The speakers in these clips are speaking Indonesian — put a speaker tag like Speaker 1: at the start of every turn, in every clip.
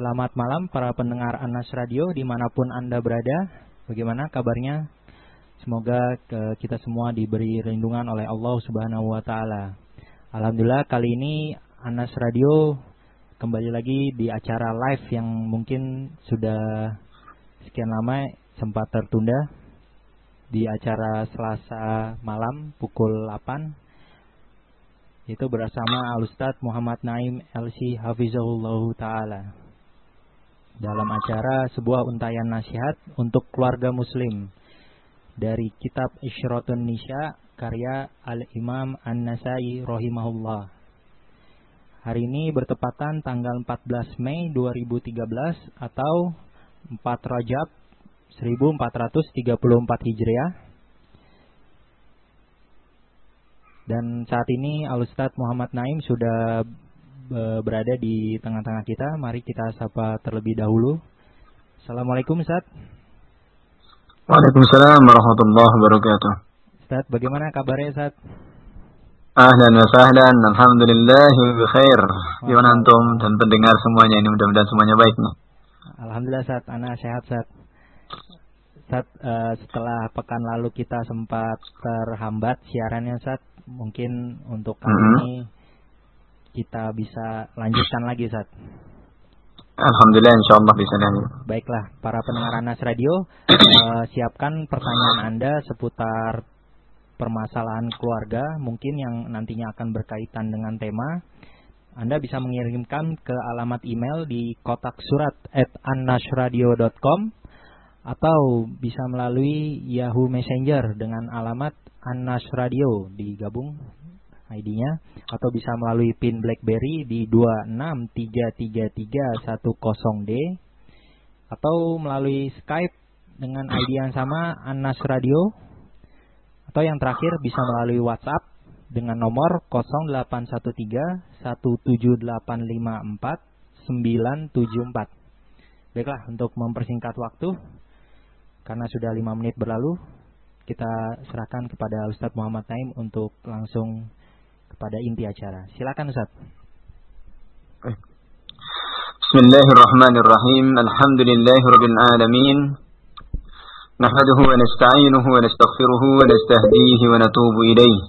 Speaker 1: Selamat malam para pendengar Anas Radio di mana pun Anda berada. Bagaimana kabarnya? Semoga kita semua diberi lindungan oleh Allah Subhanahu wa taala. Alhamdulillah kali ini Anas Radio kembali lagi di acara live yang mungkin sudah sekian lama sempat tertunda di acara Selasa malam pukul 8 itu bersama Al Ustaz Muhammad Naim LC Hafizahullah Ta'ala dalam acara sebuah untayan nasihat untuk keluarga muslim dari kitab Isyratun Nisya karya Al-Imam An-Nasai rahimahullah. Hari ini bertepatan tanggal 14 Mei 2013 atau 4 Rajab 1434 Hijriah. Dan saat ini Al-Ustaz Muhammad Naim sudah berada di tengah-tengah kita. Mari kita sapa terlebih dahulu. Assalamualaikum Ustaz.
Speaker 2: Waalaikumsalam warahmatullahi wabarakatuh.
Speaker 1: Ustaz, bagaimana kabarnya Ustaz?
Speaker 2: Ahlan wa sahlan, alhamdulillah bi khair. Gimana antum dan pendengar semuanya ini mudah-mudahan semuanya baik nih.
Speaker 1: Alhamdulillah Ustaz, anak sehat Ustaz. Ustaz, uh, setelah pekan lalu kita sempat terhambat siarannya Ustaz, mungkin untuk kali mm -hmm. ini kita bisa lanjutkan lagi Ustaz.
Speaker 2: Alhamdulillah insya Allah bisa lagi.
Speaker 1: Baiklah, para pendengar Anas Radio, uh, siapkan pertanyaan Anda seputar permasalahan keluarga, mungkin yang nantinya akan berkaitan dengan tema. Anda bisa mengirimkan ke alamat email di kotak surat at annasradio.com atau bisa melalui Yahoo Messenger dengan alamat Anas Radio digabung ID-nya atau bisa melalui pin BlackBerry di 2633310D atau melalui Skype dengan ID yang sama Anas Radio atau yang terakhir bisa melalui WhatsApp dengan nomor 0813 974. Baiklah, untuk mempersingkat waktu karena sudah lima menit berlalu, kita serahkan kepada Ustadz Muhammad Naim untuk langsung kepada inti acara. Silakan Ustaz.
Speaker 2: Bismillahirrahmanirrahim. Alhamdulillahirabbil alamin. نحمده ونستعينه ونستغفره ونستهديه ونتوب إليه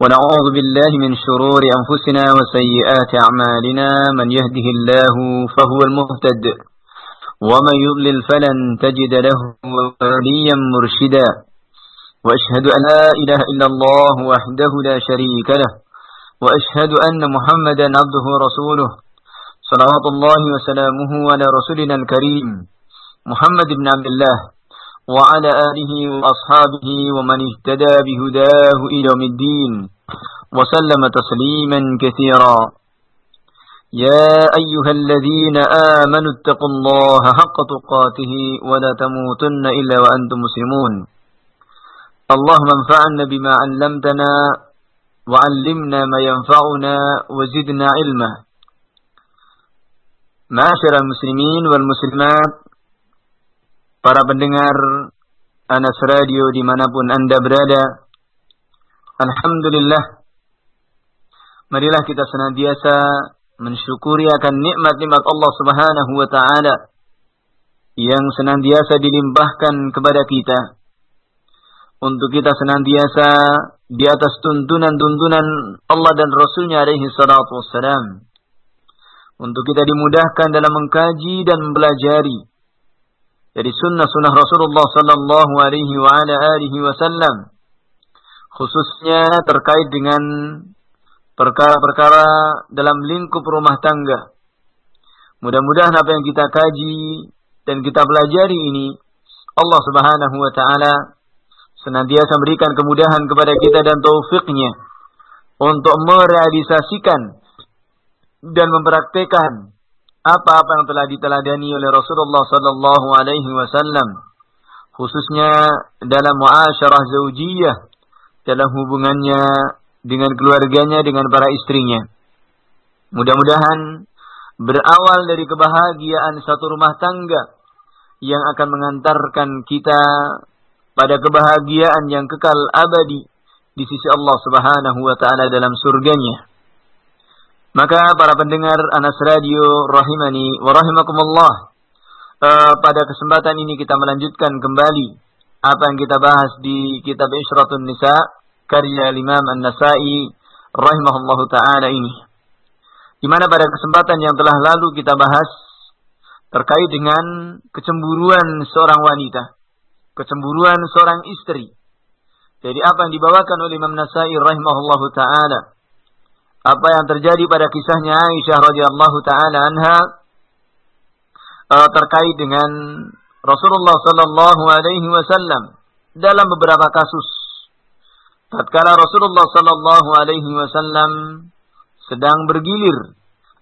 Speaker 2: ونعوذ بالله من شرور أنفسنا وسيئات أعمالنا من يهده الله فهو المهتد ومن يضلل فلن تجد له وليا مرشدا وأشهد أن لا إله إلا الله وحده لا شريك له وأشهد أن محمدا عبده ورسوله صلوات الله وسلامه على رسولنا الكريم محمد بن عبد الله وعلى آله وأصحابه ومن اهتدى بهداه إلى يوم الدين وسلم تسليما كثيرا. يا أيها الذين آمنوا اتقوا الله حق تقاته ولا تموتن إلا وأنتم مسلمون. اللهم انفعنا بما علمتنا وعلمنا ما ينفعنا وزدنا علما معاشر المسلمين والmuslimat para pendengar Anas Radio dimanapun anda berada Alhamdulillah marilah kita senantiasa mensyukuri akan nikmat-nikmat Allah subhanahu wa ta'ala yang senantiasa dilimpahkan kepada kita untuk kita senantiasa di atas tuntunan-tuntunan Allah dan Rasulnya alaihi salatu wassalam. Untuk kita dimudahkan dalam mengkaji dan mempelajari dari sunnah-sunnah Rasulullah sallallahu alaihi wa ala alihi wasallam. Khususnya terkait dengan perkara-perkara dalam lingkup rumah tangga. Mudah-mudahan apa yang kita kaji dan kita pelajari ini Allah Subhanahu wa taala senantiasa berikan kemudahan kepada kita dan taufiknya untuk merealisasikan dan mempraktekkan apa-apa yang telah diteladani oleh Rasulullah sallallahu alaihi wasallam khususnya dalam muasyarah zaujiyah dalam hubungannya dengan keluarganya dengan para istrinya. Mudah-mudahan berawal dari kebahagiaan satu rumah tangga yang akan mengantarkan kita pada kebahagiaan yang kekal abadi di sisi Allah Subhanahu wa taala dalam surganya. Maka para pendengar Anas Radio rahimani wa rahimakumullah. Uh, pada kesempatan ini kita melanjutkan kembali apa yang kita bahas di kitab Isyratun Nisa karya Imam An-Nasai rahimahullahu taala ini. Di mana pada kesempatan yang telah lalu kita bahas terkait dengan kecemburuan seorang wanita, kecemburuan seorang istri. Jadi apa yang dibawakan oleh Imam Nasai rahimahullahu taala apa yang terjadi pada kisahnya Aisyah radhiyallahu taala anha uh, terkait dengan Rasulullah sallallahu alaihi wasallam dalam beberapa kasus. Tatkala Rasulullah sallallahu alaihi wasallam sedang bergilir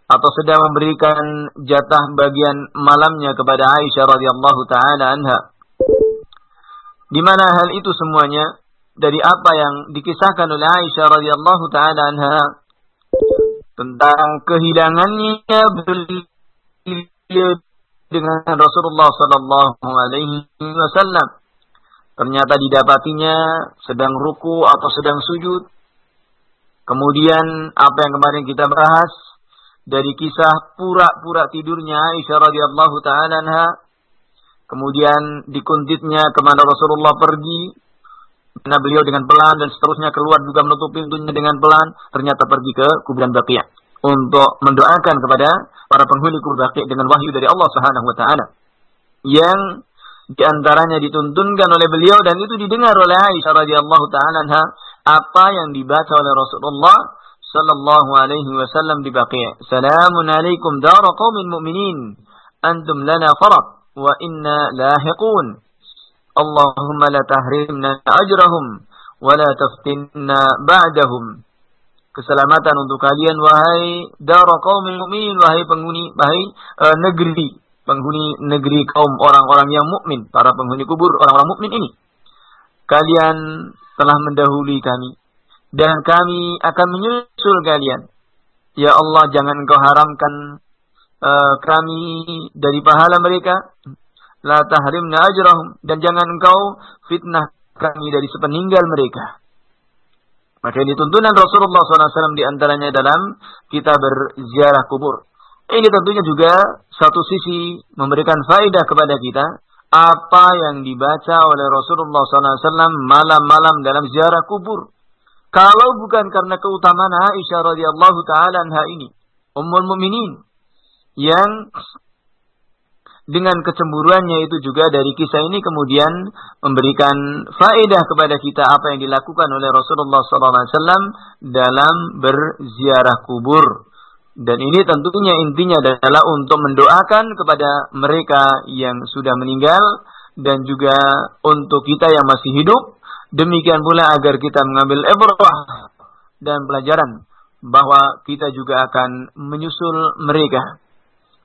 Speaker 2: atau sedang memberikan jatah bagian malamnya kepada Aisyah radhiyallahu taala anha. Di mana hal itu semuanya dari apa yang dikisahkan oleh Aisyah radhiyallahu taala anha tentang kehilangannya beliau dengan Rasulullah Sallallahu Alaihi Wasallam. Ternyata didapatinya sedang ruku atau sedang sujud. Kemudian apa yang kemarin kita bahas dari kisah pura-pura tidurnya Aisyah radhiyallahu taala Kemudian dikuntitnya ke mana Rasulullah pergi karena beliau dengan pelan dan seterusnya keluar juga menutup pintunya dengan pelan. Ternyata pergi ke kuburan Baqiyah untuk mendoakan kepada para penghuni kubur Baqiyah dengan wahyu dari Allah Subhanahu wa taala. Yang di antaranya dituntunkan oleh beliau dan itu didengar oleh Aisyah radhiyallahu taala apa yang dibaca oleh Rasulullah sallallahu alaihi wasallam di Baqiyah. Salamun alaikum dar qaumin mu'minin. Antum lana farad wa inna lahiqun. Allahumma la tahrimna ajrahum wa la taftinna ba'dahum. Keselamatan untuk kalian wahai dara kaum mukmin wahai penghuni wahai uh, negeri penghuni negeri kaum orang-orang yang mukmin, para penghuni kubur orang-orang mukmin ini. Kalian telah mendahului kami dan kami akan menyusul kalian. Ya Allah, jangan engkau haramkan uh, kami dari pahala mereka la tahrimna ajrahum dan jangan engkau fitnah kami dari sepeninggal mereka. Maka ini tuntunan Rasulullah SAW di antaranya dalam kita berziarah kubur. Ini tentunya juga satu sisi memberikan faedah kepada kita apa yang dibaca oleh Rasulullah SAW malam-malam dalam ziarah kubur. Kalau bukan karena keutamaan Aisyah radhiyallahu taala anha ini, ummul mukminin yang dengan kecemburuannya itu juga dari kisah ini kemudian memberikan faedah kepada kita apa yang dilakukan oleh Rasulullah SAW dalam berziarah kubur. Dan ini tentunya intinya adalah untuk mendoakan kepada mereka yang sudah meninggal dan juga untuk kita yang masih hidup. Demikian pula agar kita mengambil ibrah dan pelajaran bahwa kita juga akan menyusul mereka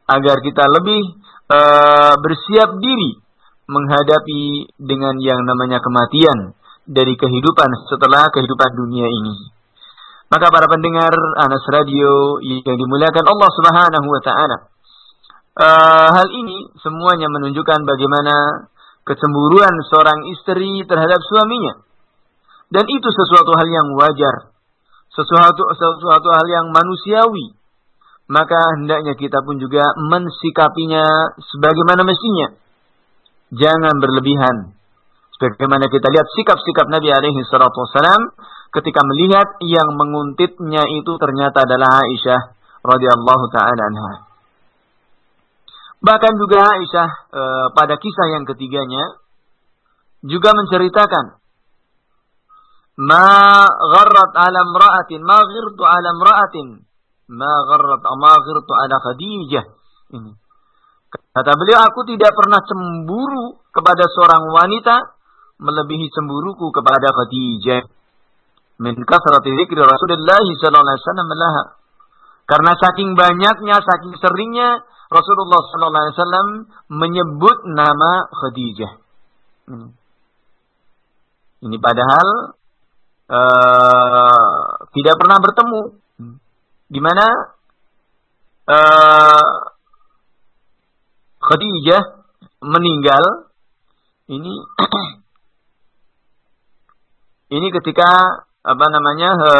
Speaker 2: agar kita lebih uh, bersiap diri menghadapi dengan yang namanya kematian dari kehidupan setelah kehidupan dunia ini. Maka para pendengar Anas Radio yang dimuliakan Allah Subhanahu wa taala. Uh, hal ini semuanya menunjukkan bagaimana kecemburuan seorang istri terhadap suaminya. Dan itu sesuatu hal yang wajar. Sesuatu sesuatu hal yang manusiawi maka hendaknya kita pun juga mensikapinya sebagaimana mestinya. Jangan berlebihan. Sebagaimana kita lihat sikap-sikap Nabi alaihi salatu wasalam ketika melihat yang menguntitnya itu ternyata adalah Aisyah radhiyallahu taala anha. Bahkan juga Aisyah e, pada kisah yang ketiganya juga menceritakan ma gharrat ala imra'atin ma ghirtu ala imra'atin ma gharrat ma ghirtu ala Khadijah. Ini. Kata beliau, aku tidak pernah cemburu kepada seorang wanita melebihi cemburuku kepada Khadijah. Min kasrati dzikri Rasulullah sallallahu alaihi wasallam laha. Karena saking banyaknya, saking seringnya Rasulullah sallallahu alaihi wasallam menyebut nama Khadijah. Ini, ini padahal uh, tidak pernah bertemu di mana uh, Khadijah meninggal. Ini ini ketika apa namanya e,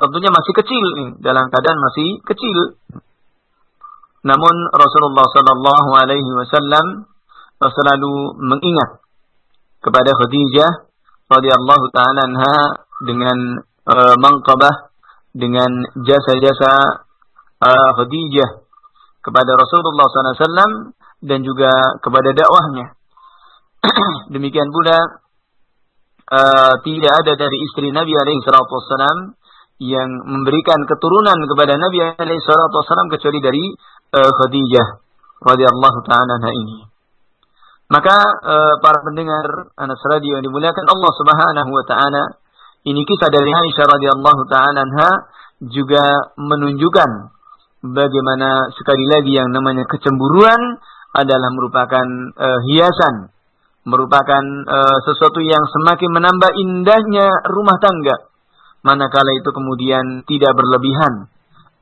Speaker 2: tentunya masih kecil nih dalam keadaan masih kecil. Namun Rasulullah Shallallahu Alaihi Wasallam selalu mengingat kepada Khadijah radhiyallahu taala dengan e, mangkabah dengan jasa-jasa uh, Khadijah kepada Rasulullah SAW dan juga kepada dakwahnya. Demikian pula uh, tidak ada dari istri Nabi SAW yang memberikan keturunan kepada Nabi SAW kecuali dari uh, Khadijah radhiyallahu taala ini. Maka uh, para pendengar Anas Radio yang dimuliakan Allah Subhanahu wa taala, ini kisah dari Aisyah radhiyallahu taala juga menunjukkan bagaimana sekali lagi yang namanya kecemburuan adalah merupakan uh, hiasan, merupakan uh, sesuatu yang semakin menambah indahnya rumah tangga. Manakala itu kemudian tidak berlebihan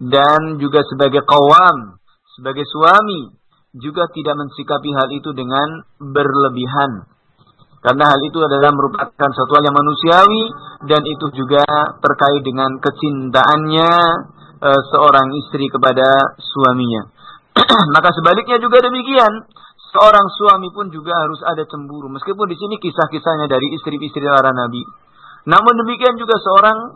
Speaker 2: dan juga sebagai kawam, sebagai suami juga tidak mensikapi hal itu dengan berlebihan. Karena hal itu adalah merupakan suatu yang manusiawi dan itu juga terkait dengan kecintaannya e, seorang istri kepada suaminya. Maka sebaliknya juga demikian. Seorang suami pun juga harus ada cemburu. Meskipun di sini kisah-kisahnya dari istri-istri para nabi. Namun demikian juga seorang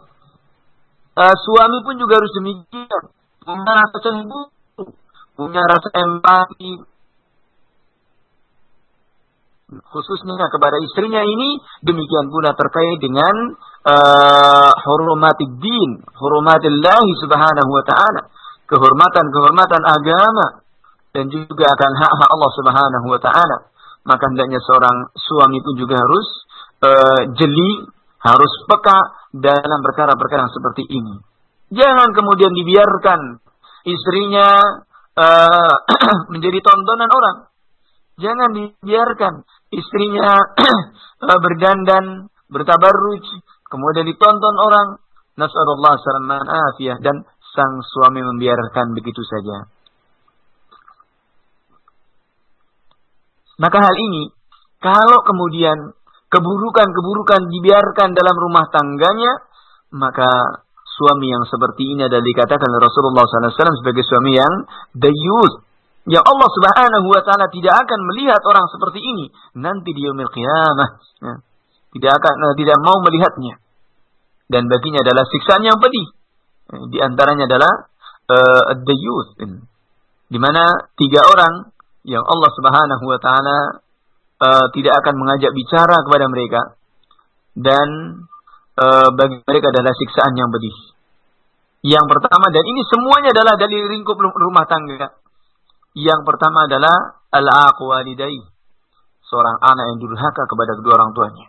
Speaker 2: e, suami pun juga harus demikian. Punya rasa cemburu, punya rasa empati, khususnya kepada istrinya ini demikian pula terkait dengan uh, din, hurumatillah subhanahu wa ta'ala, kehormatan-kehormatan agama dan juga akan hak-hak Allah subhanahu wa ta'ala. Maka hendaknya seorang suami pun juga harus uh, jeli, harus peka dalam perkara-perkara seperti ini. Jangan kemudian dibiarkan istrinya uh, menjadi tontonan orang. Jangan dibiarkan istrinya berdandan, bertabarruj, kemudian ditonton orang. Nas'alullah salaman afiyah dan sang suami membiarkan begitu saja. Maka hal ini, kalau kemudian keburukan-keburukan dibiarkan dalam rumah tangganya, maka suami yang seperti ini adalah dikatakan Rasulullah SAW sebagai suami yang dayus, Ya Allah Subhanahu wa taala tidak akan melihat orang seperti ini nanti di yaumil qiyamah. Ya. Tidak akan uh, tidak mau melihatnya. Dan baginya adalah siksaan yang pedih. Ya, di antaranya adalah uh, the youth di mana tiga orang yang Allah Subhanahu wa taala uh, tidak akan mengajak bicara kepada mereka dan uh, bagi mereka adalah siksaan yang pedih. Yang pertama dan ini semuanya adalah dari lingkup rumah tangga yang pertama adalah al-aqu walidai. Seorang anak yang durhaka kepada kedua orang tuanya.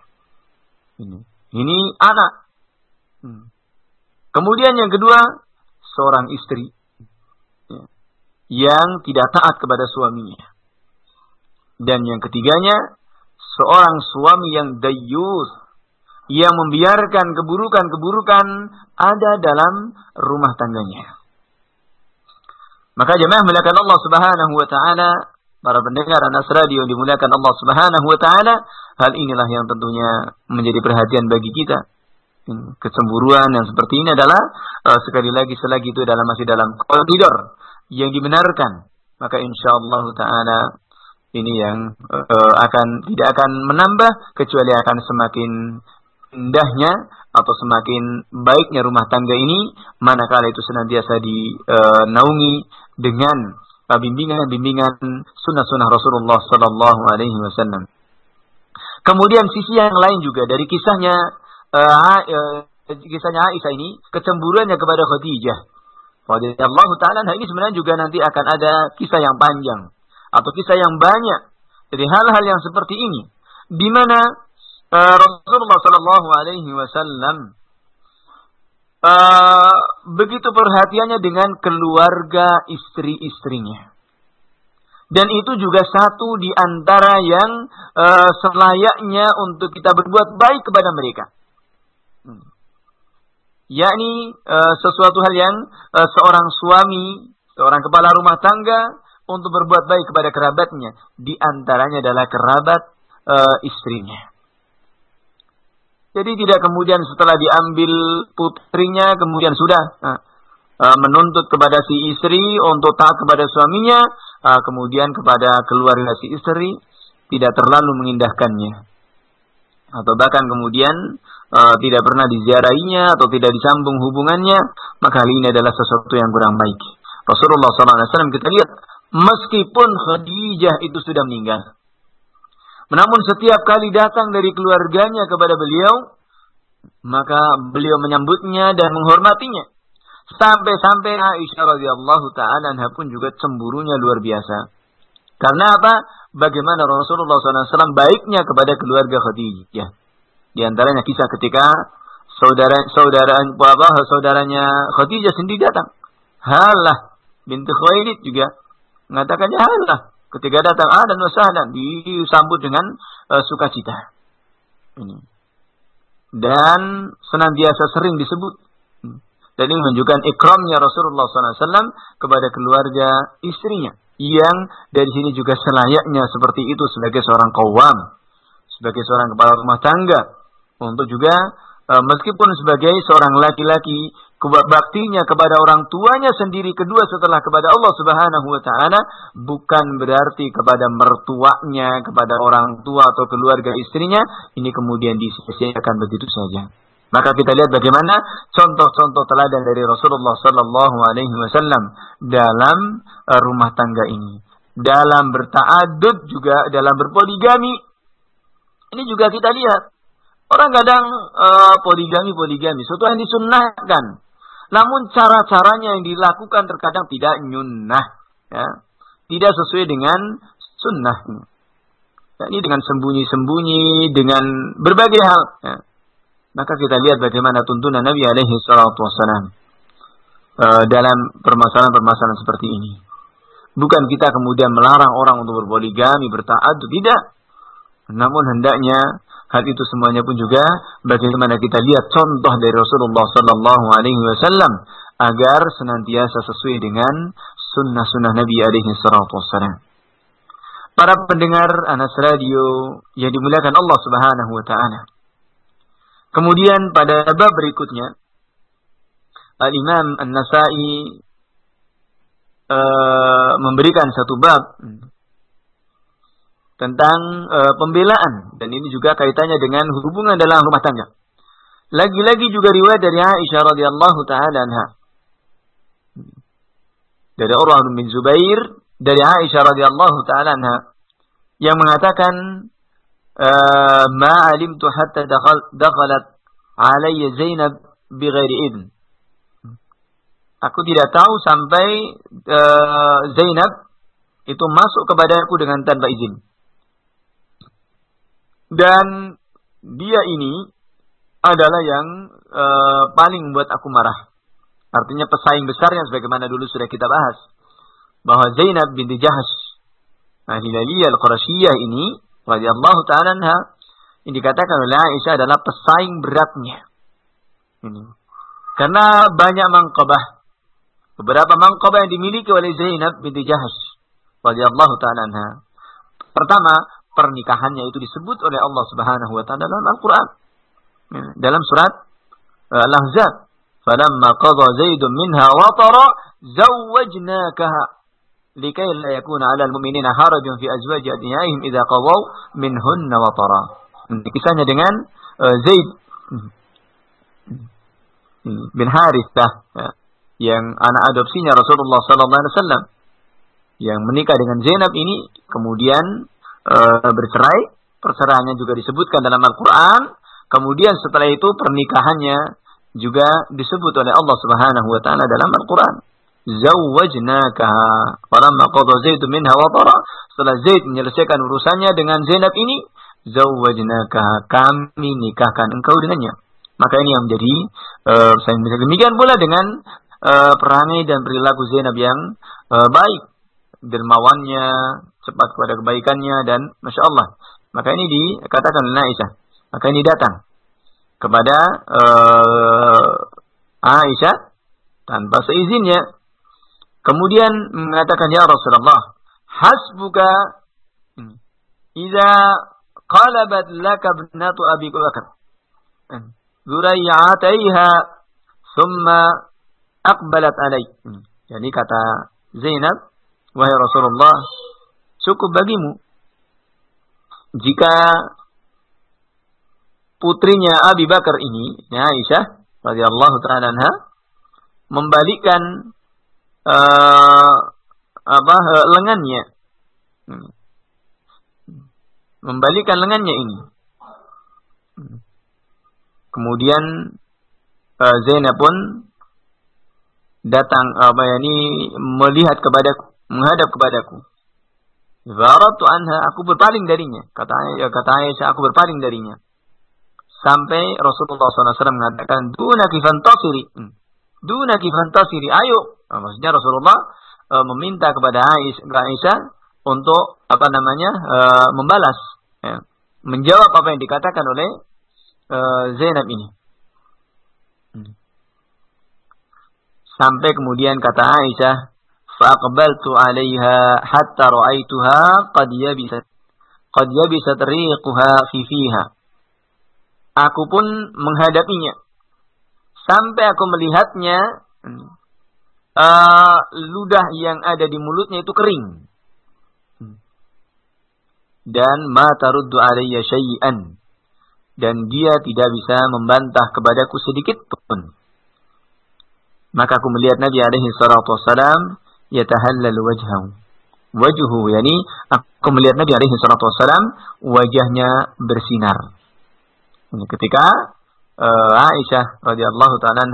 Speaker 2: Ini, ini anak. Hmm. Kemudian yang kedua, seorang istri ya, yang tidak taat kepada suaminya. Dan yang ketiganya, seorang suami yang dayus, yang membiarkan keburukan-keburukan ada dalam rumah tangganya. Maka jemaah melihatkan Allah Subhanahu wa taala, para pendengar Anas Radio dimuliakan Allah Subhanahu wa taala, hal inilah yang tentunya menjadi perhatian bagi kita. Kecemburuan yang seperti ini adalah uh, sekali lagi selagi itu dalam masih dalam koridor yang dibenarkan, maka insyaallah taala ini yang uh, akan tidak akan menambah kecuali akan semakin indahnya atau semakin baiknya rumah tangga ini manakala itu senantiasa dinaungi uh, dengan bimbingan-bimbingan sunnah-sunnah Rasulullah Sallallahu Alaihi Wasallam. Kemudian sisi yang lain juga dari kisahnya uh, uh, kisahnya Aisyah ini kecemburuannya kepada Khadijah. Allah Taala ini sebenarnya juga nanti akan ada kisah yang panjang atau kisah yang banyak dari hal-hal yang seperti ini di mana uh, Rasulullah Sallallahu Alaihi Wasallam uh, begitu perhatiannya dengan keluarga istri-istrinya. Dan itu juga satu di antara yang uh, selayaknya untuk kita berbuat baik kepada mereka. Hmm. Yakni uh, sesuatu hal yang uh, seorang suami, seorang kepala rumah tangga untuk berbuat baik kepada kerabatnya. Di antaranya adalah kerabat uh, istrinya. Jadi tidak kemudian setelah diambil putrinya kemudian sudah uh, menuntut kepada si istri untuk taat kepada suaminya, kemudian kepada keluarga si istri tidak terlalu mengindahkannya. Atau bahkan kemudian tidak pernah diziarahinya atau tidak disambung hubungannya, maka hal ini adalah sesuatu yang kurang baik. Rasulullah SAW kita lihat meskipun Khadijah itu sudah meninggal, namun setiap kali datang dari keluarganya kepada beliau, maka beliau menyambutnya dan menghormatinya. Sampai-sampai Aisyah radhiyallahu taala pun juga cemburunya luar biasa. Karena apa? Bagaimana Rasulullah SAW baiknya kepada keluarga Khadijah. Di antaranya kisah ketika saudara saudara apa saudaranya Khadijah sendiri datang. Halah binti Khuwailid juga mengatakannya halah Ketika datang dan dan disambut dengan uh, sukacita. Ini. Dan senantiasa sering disebut. Dan ini menunjukkan ikramnya Rasulullah SAW kepada keluarga istrinya. Yang dari sini juga selayaknya seperti itu sebagai seorang kawam. Sebagai seorang kepala rumah tangga. Untuk juga uh, meskipun sebagai seorang laki-laki baktinya kepada orang tuanya sendiri kedua setelah kepada Allah Subhanahu wa taala bukan berarti kepada mertuanya, kepada orang tua atau keluarga istrinya ini kemudian disia-siakan begitu saja. Maka kita lihat bagaimana contoh-contoh teladan dari Rasulullah sallallahu alaihi wasallam dalam eh, rumah tangga ini. Dalam bertaadud juga dalam berpoligami. Ini juga kita lihat. Orang kadang uh, poligami poligami, sesuatu yang disunnahkan. Namun cara-caranya yang dilakukan terkadang tidak nyunnah. Ya. Tidak sesuai dengan sunnah. Ya, ini dengan sembunyi-sembunyi, dengan berbagai hal. Ya. Maka kita lihat bagaimana tuntunan Nabi alaihi salatu. Uh, dalam permasalahan-permasalahan seperti ini. Bukan kita kemudian melarang orang untuk berpoligami, bertaat, tidak. Namun hendaknya Hal itu semuanya pun juga bagaimana kita lihat contoh dari Rasulullah Sallallahu Alaihi Wasallam agar senantiasa sesuai dengan sunnah-sunnah Nabi Alaihi Wasallam. Para pendengar Anas Radio yang dimuliakan Allah Subhanahu Wa Taala. Kemudian pada bab berikutnya Al Imam An Nasai uh, memberikan satu bab tentang e, pembelaan dan ini juga kaitannya dengan hubungan dalam rumah tangga. Lagi-lagi juga riwayat dari Aisyah radhiyallahu taala anha. Dari Urwah bin Zubair dari Aisyah radhiyallahu taala anha yang mengatakan e, ma alimtu hatta dakhal dakhalat alayya Zainab bighairi idn. Aku tidak tahu sampai uh, Zainab itu masuk kepadaku dengan tanpa izin. Dan dia ini adalah yang uh, paling membuat aku marah. Artinya pesaing besarnya sebagaimana dulu sudah kita bahas. Bahwa Zainab binti Jahash. Nah, Hilaliyah al-Qurashiyah ini. radhiyallahu ta'ala anha. Ini dikatakan oleh Aisyah adalah pesaing beratnya. Ini. Karena banyak mangkabah. Beberapa mangkabah yang dimiliki oleh Zainab binti Jahash. radhiyallahu ta'ala anha. Pertama, pernikahannya itu disebut oleh Allah Subhanahu wa taala dalam Al-Qur'an. Dalam surat uh, Al-Ahzab, "Falamma qadha Zaidun minha watara zawwajnakaha likai la yakuna 'alal mu'minina harajun fi azwaji adiyahim idza qadaw minhunna watara." Kisahnya dengan uh, Zaid bin Harithah ya, yang anak adopsinya Rasulullah sallallahu alaihi wasallam yang menikah dengan Zainab ini kemudian e, bercerai, perceraiannya juga disebutkan dalam Al-Quran. Kemudian setelah itu pernikahannya juga disebut oleh Allah Subhanahu wa taala dalam Al-Qur'an. Zawwajnakaha. Falamma qadha Zaid minha watara. Setelah Zaid menyelesaikan urusannya dengan Zainab ini, zawwajnakaha. Kami nikahkan engkau dengannya. Maka ini yang menjadi uh, demikian pula dengan uh, perangai dan perilaku Zainab yang uh, baik dermawannya, cepat kepada kebaikannya dan masya Allah. Maka ini dikatakan oleh Aisyah. Maka ini datang kepada uh, Aisyah tanpa seizinnya. Kemudian mengatakan ya Rasulullah, hasbuka hmm, jika qalabat laka Abi Bakar. Hmm, Zurai'ataiha thumma aqbalat alaik. Hmm, jadi kata Zainab, wahai Rasulullah, cukup bagimu jika putrinya Abi Bakar ini ya Aisyah radhiyallahu taala anha membalikkan uh, apa uh, lengannya hmm. membalikkan lengannya ini hmm. kemudian uh, Zainab pun datang apa ya ini melihat kepadaku menghadap kepadaku Zaratu anha aku berpaling darinya. Kata ya, kata Aisyah aku berpaling darinya. Sampai Rasulullah SAW mengatakan dunaki fantasiri. Hmm. dunaki fantasiri. Ayo. Nah, maksudnya Rasulullah e, meminta kepada Aisyah untuk apa namanya e, membalas ya, menjawab apa yang dikatakan oleh e, Zainab ini. Hmm. sampai kemudian kata Aisyah faqbaltu 'alaiha hatta ra'aituha qad yabisat qad yabisat riquha fi fiha aku pun menghadapinya. Sampai aku melihatnya uh, ludah yang ada di mulutnya itu kering. Dan ma taruddu alayya syai'an. Dan dia tidak bisa membantah kepadaku sedikit pun. Maka aku melihat Nabi alaihi salatu wasalam yatahallal wajhahu wajhu yani aku melihat Nabi alaihi salatu wasalam wajahnya bersinar ketika uh, Aisyah radhiyallahu taala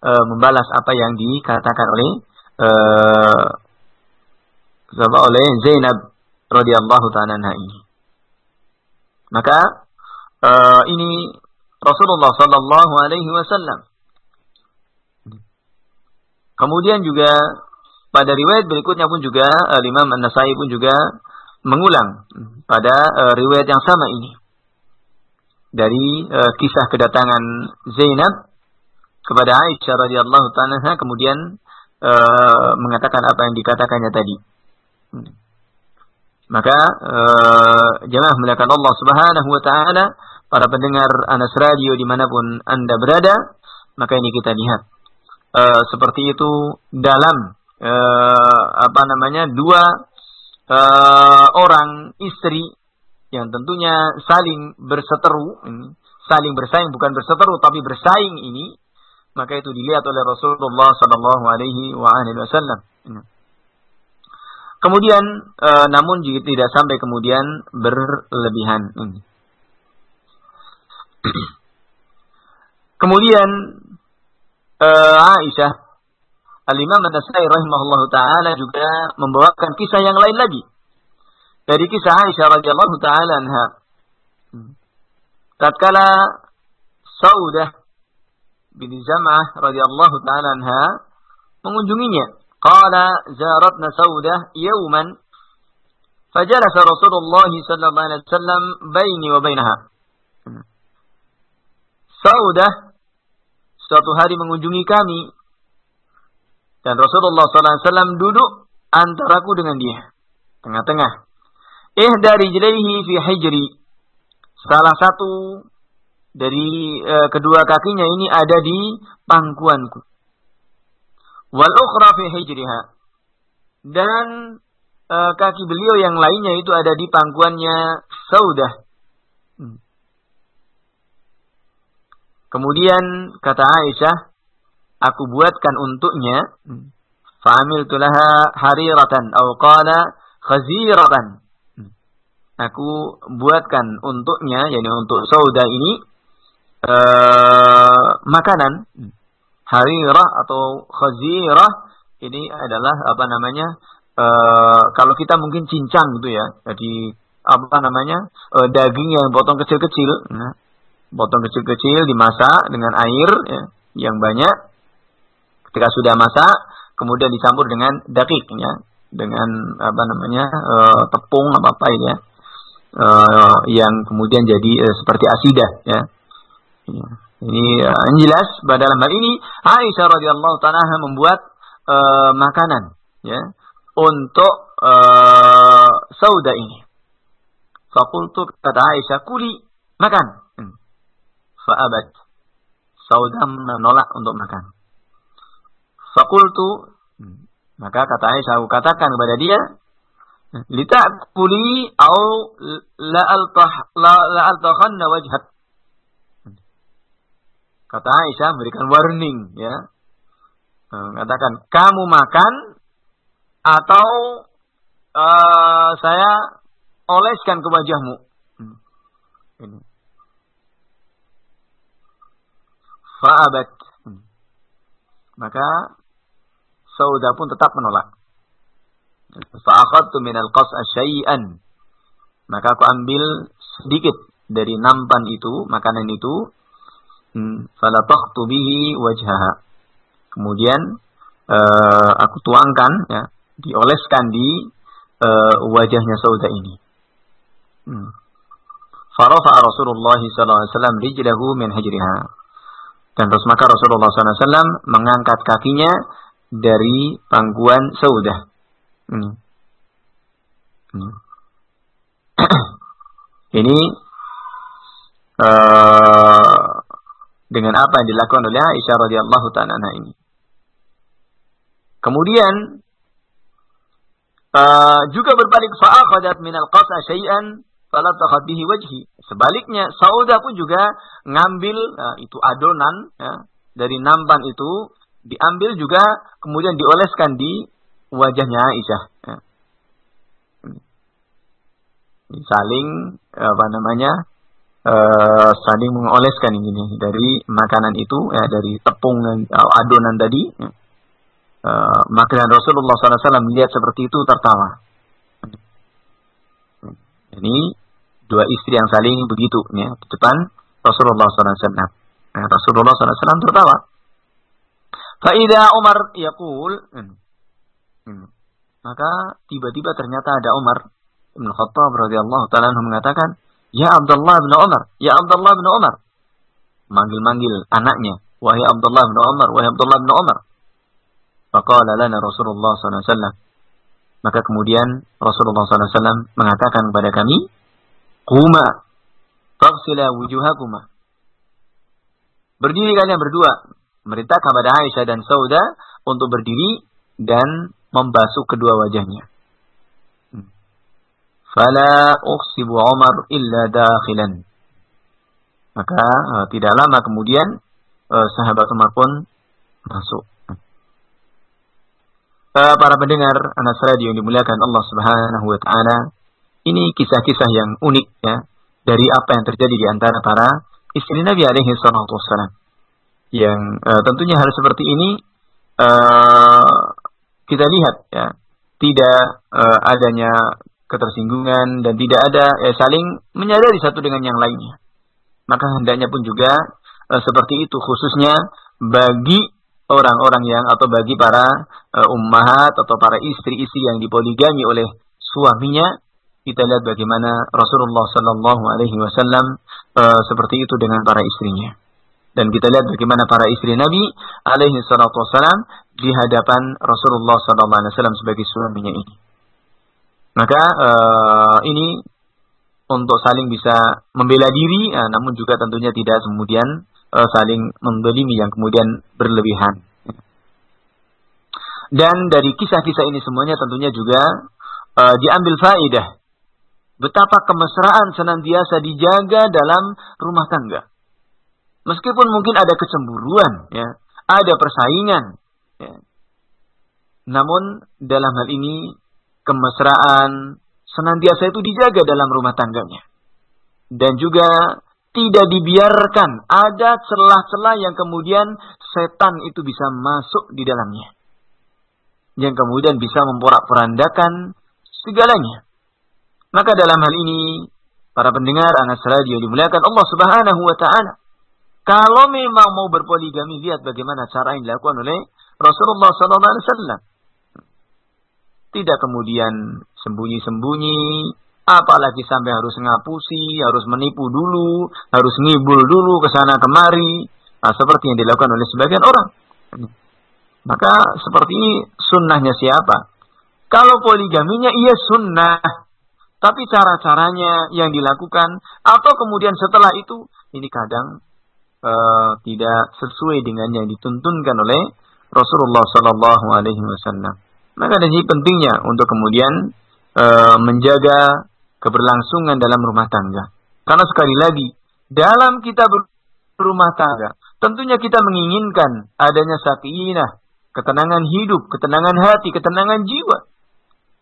Speaker 2: uh, membalas apa yang dikatakan oleh uh, oleh Zainab radhiyallahu taala anha ini. Maka uh, ini Rasulullah sallallahu alaihi wasallam. Kemudian juga pada riwayat berikutnya pun juga uh, Imam An-Nasai pun juga mengulang pada uh, riwayat yang sama ini dari uh, kisah kedatangan Zainab kepada Aisyah radhiyallahu taala kemudian uh, mengatakan apa yang dikatakannya tadi. Maka uh, jemaah melakukan Allah Subhanahu wa taala, para pendengar Anas Radio di mana pun Anda berada, maka ini kita lihat. Uh, seperti itu dalam uh, apa namanya dua uh, orang istri yang tentunya saling berseteru, saling bersaing bukan berseteru tapi bersaing ini, maka itu dilihat oleh Rasulullah Sallallahu Alaihi Wasallam. Kemudian, e, namun jika tidak sampai kemudian berlebihan. kemudian e, Aisyah Al-Imam An-Nasai rahimahullah taala juga membawakan kisah yang lain lagi dari kisah Aisyah radhiyallahu taala anha. Tatkala Saudah bin Zam'ah radhiyallahu taala anha mengunjunginya. Qala zaratna Saudah yawman فجلس رسول الله صلى الله عليه وسلم بيني وبينها. Saudah suatu hari mengunjungi kami dan Rasulullah SAW duduk antaraku dengan dia tengah-tengah ihda rijlaihi fi hijri. Salah satu dari e, kedua kakinya ini ada di pangkuanku. Wal ukhra fi hijriha. Dan e, kaki beliau yang lainnya itu ada di pangkuannya Saudah. Hmm. Kemudian kata Aisyah, aku buatkan untuknya. Hmm, fa'amil tulaha hariratan atau qala khaziratan. Aku buatkan untuknya, yakni untuk sauda ini uh, makanan. Harirah atau khazirah ini adalah apa namanya uh, kalau kita mungkin cincang gitu ya. Jadi apa namanya uh, daging yang potong kecil-kecil. Nah, potong kecil-kecil dimasak dengan air ya, yang banyak ketika sudah masak kemudian dicampur dengan daging ya dengan apa namanya uh, tepung apa apa ya uh, yang kemudian jadi uh, seperti asidah ya. ya. Ini yang jelas pada dalam hal ini Aisyah radhiyallahu taala membuat uh, makanan ya untuk uh, sauda ini. Fakultu kata Aisyah kuli makan. Hmm. Fa'abat. Saudah menolak untuk makan. Fakultu. Maka kata Aisyah, aku katakan kepada dia, litakuli au la altah la, la altahanna wajhat. Kata Aisyah memberikan warning ya. Katakan kamu makan atau uh, saya oleskan ke wajahmu. Hmm. Ini. Fa'abat. Hmm. Maka Sauda pun tetap menolak. Fa'akhadtu minal qas'a syai'an. Maka aku ambil sedikit dari nampan itu, makanan itu. Hmm, Falatakhtu bihi wajhaha. Kemudian uh, aku tuangkan, ya, dioleskan di uh, wajahnya Sauda ini. Hmm. Farafa Rasulullah SAW rijlahu min hijriha. Dan terus maka Rasulullah SAW mengangkat kakinya dari pangkuan Saudah. Hmm. Hmm. Ini uh, dengan apa yang dilakukan oleh Aisyah radhiyallahu taala ini. Kemudian uh, juga berbalik fa'akhadat minal qasa syai'an fala bihi wajhi. Sebaliknya Sauda pun juga ngambil uh, itu adonan ya, dari nampan itu diambil juga kemudian dioleskan di wajahnya Aisyah. Ya. Saling apa namanya uh, saling mengoleskan ini dari makanan itu ya dari tepung uh, adonan tadi. Ya. Uh, maka Rasulullah SAW melihat seperti itu tertawa. Ini dua istri yang saling begitu ya depan Rasulullah SAW. Nah, Rasulullah SAW tertawa. Faidah Umar yaqul hmm. hmm. maka tiba-tiba ternyata ada Umar Ibn Khattab radhiyallahu taala mengatakan, "Ya Abdullah bin Umar, ya Abdullah bin Umar." Manggil-manggil anaknya, "Wahai Abdullah bin Umar, wahai Abdullah bin Umar." Faqala lana Rasulullah sallallahu alaihi wasallam. Maka kemudian Rasulullah SAW mengatakan kepada kami, Kuma, fagsila wujuhakuma. Berdiri kalian berdua, merintah kepada Aisyah dan Sauda untuk berdiri dan membasuh kedua wajahnya. Hmm. Fala uqsibu Umar illa dakhilan. Maka uh, tidak lama kemudian uh, sahabat Umar pun masuk. Uh, para pendengar anak radio yang dimuliakan Allah Subhanahu wa taala, ini kisah-kisah yang unik ya dari apa yang terjadi di antara para istri Nabi alaihi salatu wassalam yang uh, tentunya hal seperti ini uh, kita lihat ya. Tidak uh, adanya ketersinggungan dan tidak ada ya, saling menyadari satu dengan yang lainnya. Maka hendaknya pun juga uh, seperti itu khususnya bagi orang-orang yang atau bagi para uh, ummahat atau para istri-istri yang dipoligami oleh suaminya. Kita lihat bagaimana Rasulullah Sallallahu Alaihi Wasallam seperti itu dengan para istrinya. Dan kita lihat bagaimana para istri Nabi alaihi salatu wasalam di hadapan Rasulullah sallallahu alaihi wasallam sebagai suaminya ini. Maka uh, ini untuk saling bisa membela diri, uh, namun juga tentunya tidak kemudian uh, saling membelimi yang kemudian berlebihan. Dan dari kisah-kisah ini semuanya tentunya juga uh, diambil faidah betapa kemesraan senantiasa dijaga dalam rumah tangga. Meskipun mungkin ada kecemburuan, ya, ada persaingan, ya. namun dalam hal ini kemesraan senantiasa itu dijaga dalam rumah tangganya. Dan juga tidak dibiarkan ada celah-celah yang kemudian setan itu bisa masuk di dalamnya. Yang kemudian bisa memporak-porandakan segalanya. Maka dalam hal ini, para pendengar anak radio dimuliakan Allah subhanahu wa ta'ala. Kalau memang mau berpoligami, lihat bagaimana cara yang dilakukan oleh Rasulullah SAW. Tidak kemudian sembunyi-sembunyi, apalagi sampai harus ngapusi, harus menipu dulu, harus ngibul dulu ke sana kemari, nah, seperti yang dilakukan oleh sebagian orang. Maka seperti ini sunnahnya siapa? Kalau poligaminya iya sunnah, tapi cara-caranya yang dilakukan atau kemudian setelah itu ini kadang uh, tidak sesuai dengan yang dituntunkan oleh Rasulullah Sallallahu Alaihi Wasallam. Maka dari sini pentingnya untuk kemudian uh, menjaga keberlangsungan dalam rumah tangga. Karena sekali lagi dalam kita berumah tangga, tentunya kita menginginkan adanya sakinah, ketenangan hidup, ketenangan hati, ketenangan jiwa,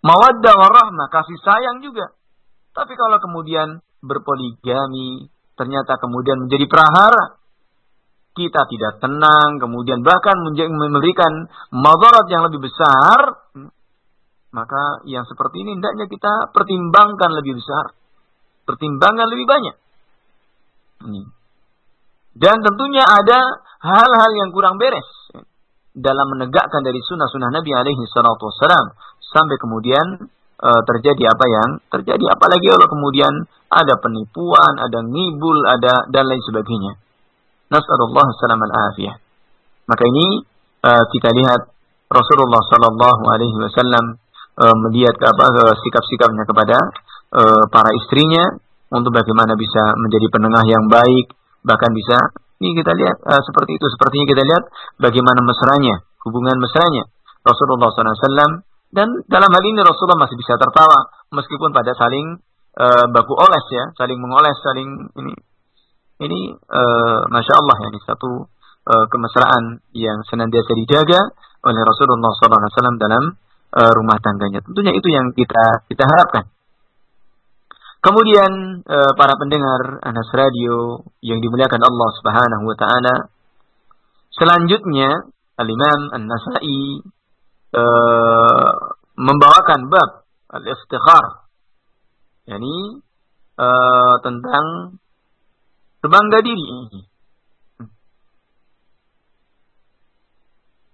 Speaker 2: mawaddah warahmah, kasih sayang juga. Tapi kalau kemudian berpoligami, ternyata kemudian menjadi prahara, kita tidak tenang, kemudian bahkan memberikan madarat yang lebih besar, maka yang seperti ini hendaknya kita pertimbangkan lebih besar. Pertimbangan lebih banyak. Dan tentunya ada hal-hal yang kurang beres dalam menegakkan dari sunnah-sunnah Nabi alaihi salatu wassalam sampai kemudian e, terjadi apa yang terjadi apalagi kalau kemudian ada penipuan, ada ngibul, ada dan lain sebagainya. Nasallallahu salam al afiyah. Maka ini uh, kita lihat Rasulullah Sallallahu Alaihi Wasallam uh, melihat apa sikap-sikapnya kepada uh, para istrinya untuk bagaimana bisa menjadi penengah yang baik bahkan bisa ini kita lihat uh, seperti itu sepertinya kita lihat bagaimana mesranya hubungan mesranya Rasulullah SAW dan dalam hal ini Rasulullah masih bisa tertawa meskipun pada saling uh, baku oles ya saling mengoles saling ini ini uh, masya Allah ya, ini satu uh, kemesraan yang senantiasa dijaga oleh Rasulullah SAW dalam uh, rumah tangganya. Tentunya itu yang kita kita harapkan. Kemudian uh, para pendengar Anas Radio yang dimuliakan Allah Subhanahu wa taala. Selanjutnya Al-Imam An-Nasa'i uh, membawakan bab al-iftikhar. yakni uh, tentang berbangga diri.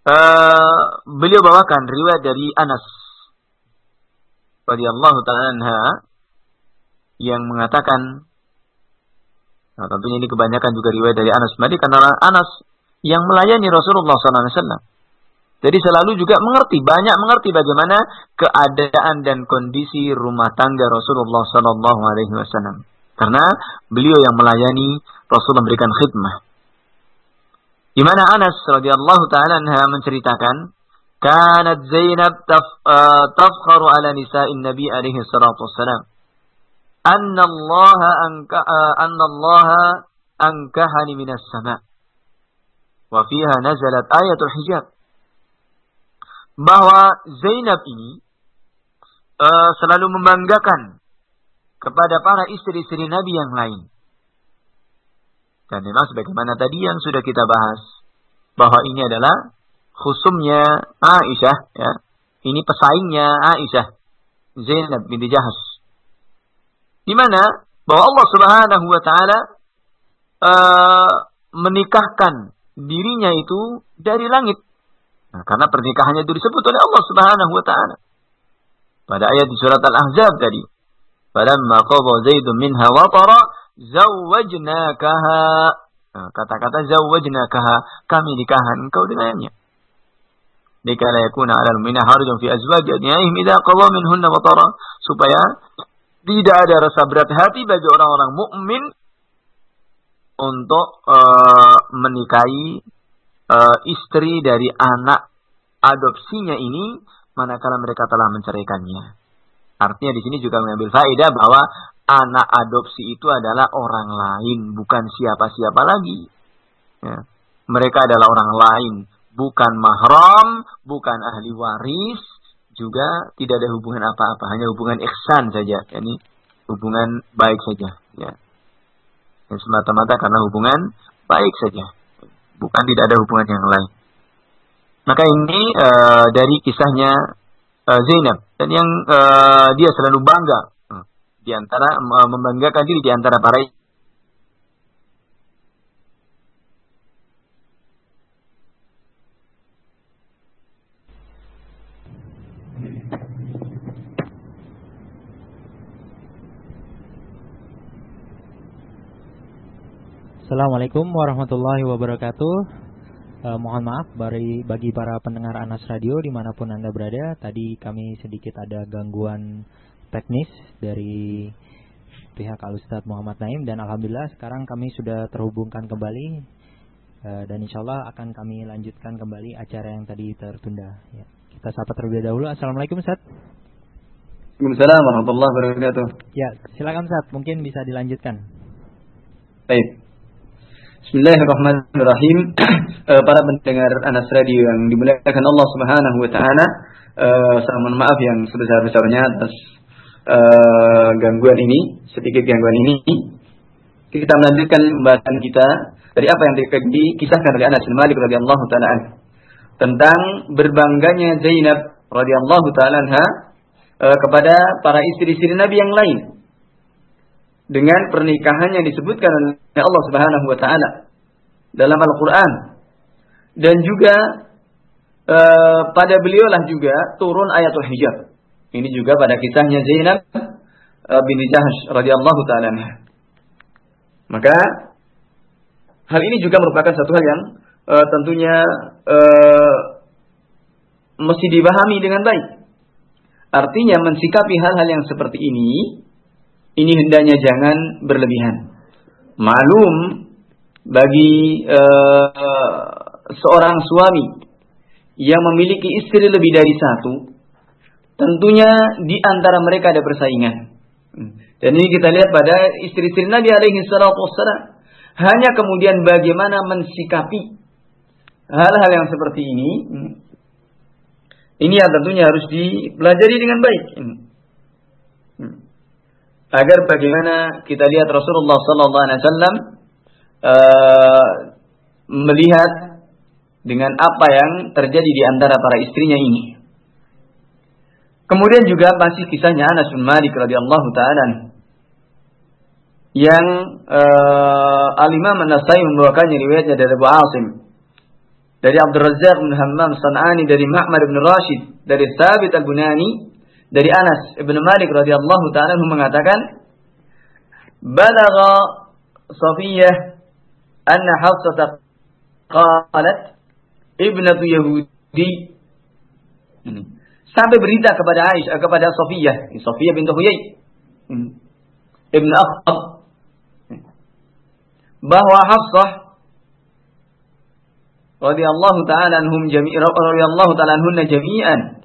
Speaker 2: Uh, beliau bawakan riwayat dari Anas radhiyallahu taala anha yang mengatakan nah tentunya ini kebanyakan juga riwayat dari Anas Madi karena Anas yang melayani Rasulullah SAW. Jadi selalu juga mengerti, banyak mengerti bagaimana keadaan dan kondisi rumah tangga Rasulullah SAW. Karena beliau yang melayani Rasul memberikan khidmah. Di mana Anas radhiyallahu taala menceritakan, "Kanat Zainab taf, uh, tafkharu ala nisa'in Nabi alaihi salatu wassalam. Anna Allah anka uh, anna Allah ankahani minas sama." Wa hijab. Bahwa Zainab ini uh, selalu membanggakan kepada para istri-istri Nabi yang lain. Dan memang sebagaimana tadi yang sudah kita bahas bahwa ini adalah khusumnya Aisyah ya. Ini pesaingnya Aisyah Zainab binti Jahas. Di mana bahwa Allah Subhanahu wa taala uh, menikahkan dirinya itu dari langit. Nah, karena pernikahannya itu disebut oleh Allah Subhanahu wa taala. Pada ayat di surat Al-Ahzab tadi. Falamma qadha Zaidun minha watara zawwajnakaha. Nah, kata-kata zawwajnakaha, kami nikahan engkau dengannya. Lika la yakuna 'alal mu'minina harajun fi azwaji adniyaihim idza qadha minhunna watara supaya tidak ada rasa berat hati bagi orang-orang mukmin untuk uh, menikahi uh, istri dari anak adopsinya ini manakala mereka telah menceraikannya. Artinya di sini juga mengambil faedah bahwa anak adopsi itu adalah orang lain, bukan siapa-siapa lagi. Ya. Mereka adalah orang lain, bukan mahram, bukan ahli waris, juga tidak ada hubungan apa-apa, hanya hubungan ihsan saja, ini hubungan baik saja. Ya. Dan semata-mata karena hubungan baik saja, bukan tidak ada hubungan yang lain. Maka ini uh, dari kisahnya uh, Zainab dan yang uh, dia selalu bangga uh, di antara uh, membanggakan diri di antara para
Speaker 1: Assalamualaikum warahmatullahi wabarakatuh. Uh, mohon maaf bagi, bagi para pendengar Anas Radio di mana pun Anda berada. Tadi kami sedikit ada gangguan teknis dari pihak Al Ustadz Muhammad Naim dan alhamdulillah sekarang kami sudah terhubungkan kembali uh, dan insya Allah akan kami lanjutkan kembali acara yang tadi tertunda. Ya. Kita sapa terlebih dahulu. Assalamualaikum Ustaz.
Speaker 2: Waalaikumsalam warahmatullahi wabarakatuh.
Speaker 1: Ya, silakan Ustaz, mungkin bisa dilanjutkan.
Speaker 2: Baik. Bismillahirrahmanirrahim. Eh, para pendengar Anas Radio yang dimuliakan Allah Subhanahu wa taala, uh, saya mohon maaf yang sebesar-besarnya atas uh, gangguan ini, sedikit gangguan ini. Kita melanjutkan pembahasan kita dari apa yang dikisahkan oleh Anas bin Malik radhiyallahu taala tentang berbangganya Zainab radhiyallahu taala uh, kepada para istri-istri Nabi yang lain dengan pernikahan yang disebutkan oleh Allah Subhanahu wa taala dalam Al-Qur'an. Dan juga e, pada beliaulah juga turun ayatul hijab. Ini juga pada kisahnya Zainab e, binti Jahsh radhiyallahu taala Maka hal ini juga merupakan satu hal yang e, tentunya e, mesti dipahami dengan baik. Artinya mensikapi hal-hal yang seperti ini ini hendaknya jangan berlebihan. Malum bagi uh, seorang suami yang memiliki istri lebih dari satu, tentunya di antara mereka ada persaingan. Dan ini kita lihat pada istri-istri Nabi alaihi salatu. Hanya kemudian bagaimana mensikapi hal-hal yang seperti ini. Ini yang tentunya harus dipelajari dengan baik agar bagaimana kita lihat Rasulullah sallallahu alaihi wasallam uh, melihat dengan apa yang terjadi di antara para istrinya ini. Kemudian juga masih kisahnya Anas bin Malik radhiyallahu taala yang uh, Al-Imam An-Nasai membawakannya riwayatnya dari Abu Asim dari Abdul Razzaq bin Hammam Sanani dari Ma'mar bin Rashid dari Thabit Al-Bunani dari Anas Ibn Malik radhiyallahu taala mengatakan balagha Safiyah anna Hafsah qalat ibnatu Yahudi. Sampai berita kepada Aisyah kepada Safiyah. Safiyah bintu Huyai. Ibn Akhtab. Bahwa Hafsah radhiyallahu taala anhum jami'an radhiyallahu taala anhunna jami'an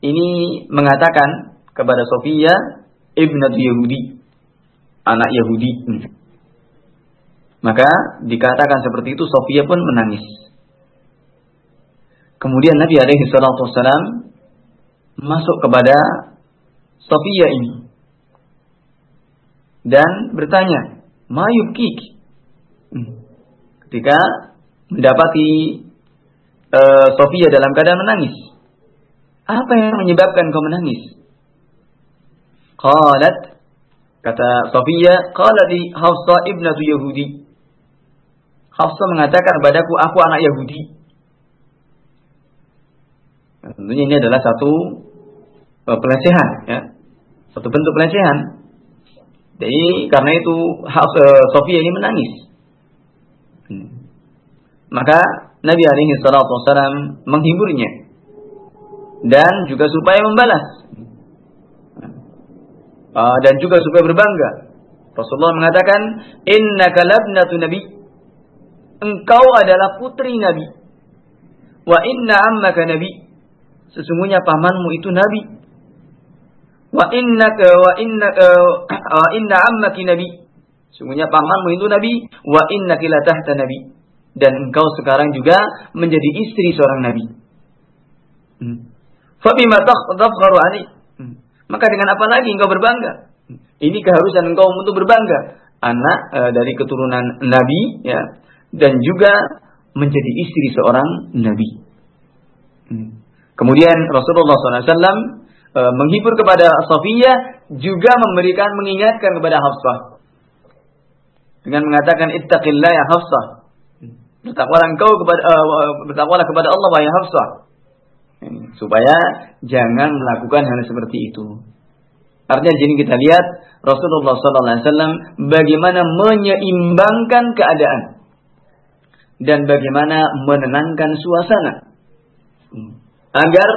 Speaker 2: ini mengatakan kepada Sofia ibnatu Yahudi, anak Yahudi. Maka dikatakan seperti itu Sofia pun menangis. Kemudian Nabi alaihi salatu wasallam masuk kepada Sofia ini dan bertanya, "Mayub kik?" Hmm. Ketika mendapati uh, Sofia dalam keadaan menangis, apa yang menyebabkan kau menangis? Qalat kata Sofia, qala di Hafsa ibnatu Yahudi. Hafsa mengatakan padaku aku anak Yahudi. Nah, tentunya ini adalah satu uh, pelecehan ya. Satu bentuk pelecehan. Jadi karena itu Sofia ini menangis. Hmm. Maka Nabi alaihi salatu wasallam menghiburnya dan juga supaya membalas uh, dan juga supaya berbangga. Rasulullah mengatakan, Inna kalabnatu Nabi. Engkau adalah putri Nabi. Wa inna ammaka Nabi. Sesungguhnya pamanmu itu Nabi. Wa inna wa inna wa inna ammaki Nabi. Sesungguhnya pamanmu itu Nabi. Wa inna la tahta Nabi. Dan engkau sekarang juga menjadi istri seorang Nabi. Hmm. Fabima tafkharu ani. Hmm. Maka dengan apa lagi engkau berbangga? Ini keharusan engkau untuk berbangga. Anak e, dari keturunan Nabi ya dan juga menjadi istri seorang Nabi. Hmm. Kemudian Rasulullah SAW e, eh, menghibur kepada Safiyah juga memberikan mengingatkan kepada Hafsah dengan mengatakan ittaqillah ya Hafsah. Hmm. Bertakwalah engkau kepada uh, bertakwalah kepada Allah wahai Hafsah supaya jangan melakukan hal seperti itu. Artinya di sini kita lihat Rasulullah SAW bagaimana menyeimbangkan keadaan dan bagaimana menenangkan suasana. Agar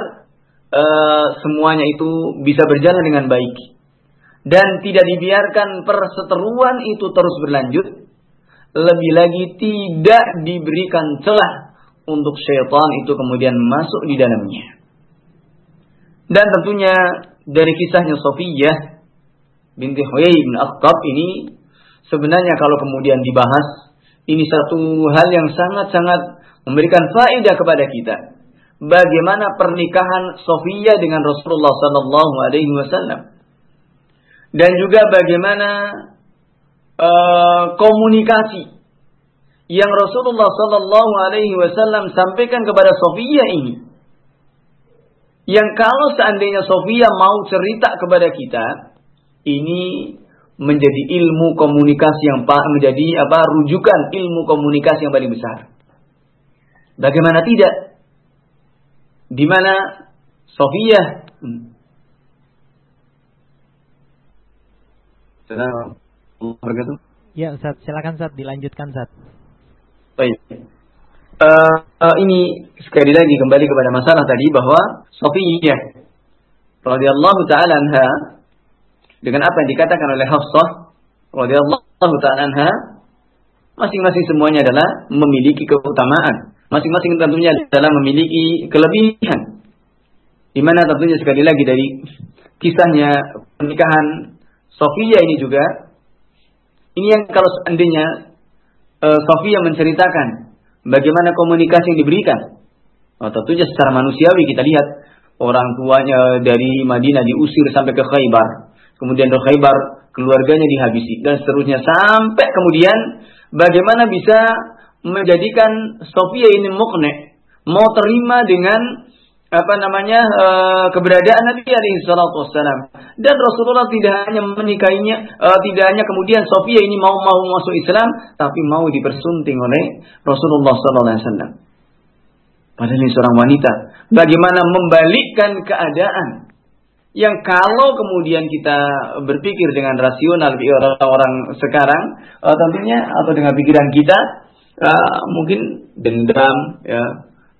Speaker 2: uh, semuanya itu bisa berjalan dengan baik, dan tidak dibiarkan perseteruan itu terus berlanjut, lebih lagi tidak diberikan celah untuk syaitan itu kemudian masuk di dalamnya. Dan tentunya dari kisahnya Sofiyah binti Huyai bin Akhtab ini sebenarnya kalau kemudian dibahas ini satu hal yang sangat-sangat memberikan faedah kepada kita. Bagaimana pernikahan Sofia dengan Rasulullah Sallallahu Alaihi Wasallam dan juga bagaimana uh, komunikasi yang Rasulullah Sallallahu Alaihi Wasallam sampaikan kepada Sofia ini. Yang kalau seandainya Sofia mau cerita kepada kita, ini menjadi ilmu komunikasi yang menjadi apa rujukan ilmu komunikasi yang paling besar. Bagaimana tidak? Di mana Sofia hmm.
Speaker 1: Ya, Ustaz, silakan Ustaz dilanjutkan Ustaz.
Speaker 2: Baik. Uh, uh, ini sekali lagi kembali kepada masalah tadi bahwa Sofiyah radhiyallahu taala anha dengan apa yang dikatakan oleh Hafsah radhiyallahu taala anha masing-masing semuanya adalah memiliki keutamaan Masing-masing tentunya adalah memiliki kelebihan. Di mana tentunya sekali lagi dari kisahnya pernikahan Sofia ini juga, ini yang kalau seandainya uh, Sofia menceritakan bagaimana komunikasi yang diberikan, oh, tentunya secara manusiawi kita lihat orang tuanya dari Madinah diusir sampai ke Khaybar, kemudian dari Khaybar keluarganya dihabisi. Dan seterusnya sampai kemudian bagaimana bisa menjadikan Sofia ini mukne, mau terima dengan apa namanya e, keberadaan Nabi alaihi salatu wassalam. Dan Rasulullah tidak hanya menikahinya e, tidak hanya kemudian Sofia ini mau mau masuk Islam tapi mau dipersunting oleh Rasulullah sallallahu alaihi wasallam. Padahal ini seorang wanita. Bagaimana membalikkan keadaan yang kalau kemudian kita berpikir dengan rasional orang-orang sekarang e, tentunya atau dengan pikiran kita uh, mungkin dendam ya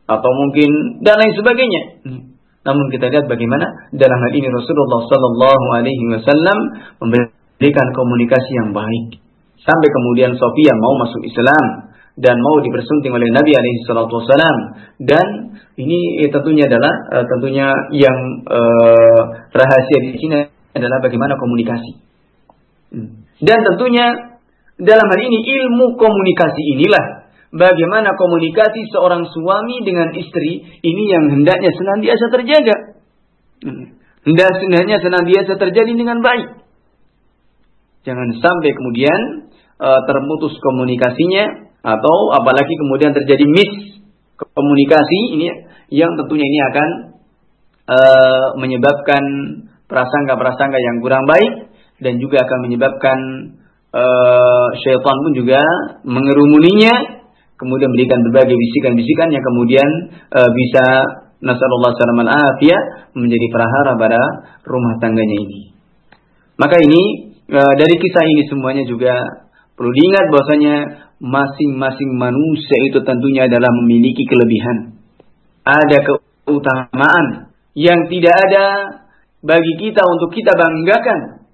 Speaker 2: atau mungkin dan lain sebagainya. Hmm. Namun kita lihat bagaimana dalam hal ini Rasulullah Sallallahu Alaihi Wasallam memberikan komunikasi yang baik sampai kemudian Sofia mau masuk Islam dan mau dipersunting oleh Nabi Alaihi Wasallam dan ini eh, tentunya adalah uh, tentunya yang uh, rahasia di sini adalah bagaimana komunikasi hmm. dan tentunya dalam hal ini ilmu komunikasi inilah bagaimana komunikasi seorang suami dengan istri ini yang hendaknya senantiasa terjaga. Hmm. Hendaknya senantiasa terjadi dengan baik. Jangan sampai kemudian uh, terputus komunikasinya atau apalagi kemudian terjadi miss komunikasi ini yang tentunya ini akan uh, menyebabkan prasangka-prasangka yang kurang baik dan juga akan menyebabkan uh, syaitan pun juga mengerumuninya kemudian berikan berbagai bisikan-bisikan yang kemudian uh, bisa nasallallahu alaihi afiyah menjadi perahara pada rumah tangganya ini. Maka ini uh, dari kisah ini semuanya juga perlu diingat bahwasanya masing-masing manusia itu tentunya adalah memiliki kelebihan. Ada keutamaan yang tidak ada bagi kita untuk kita banggakan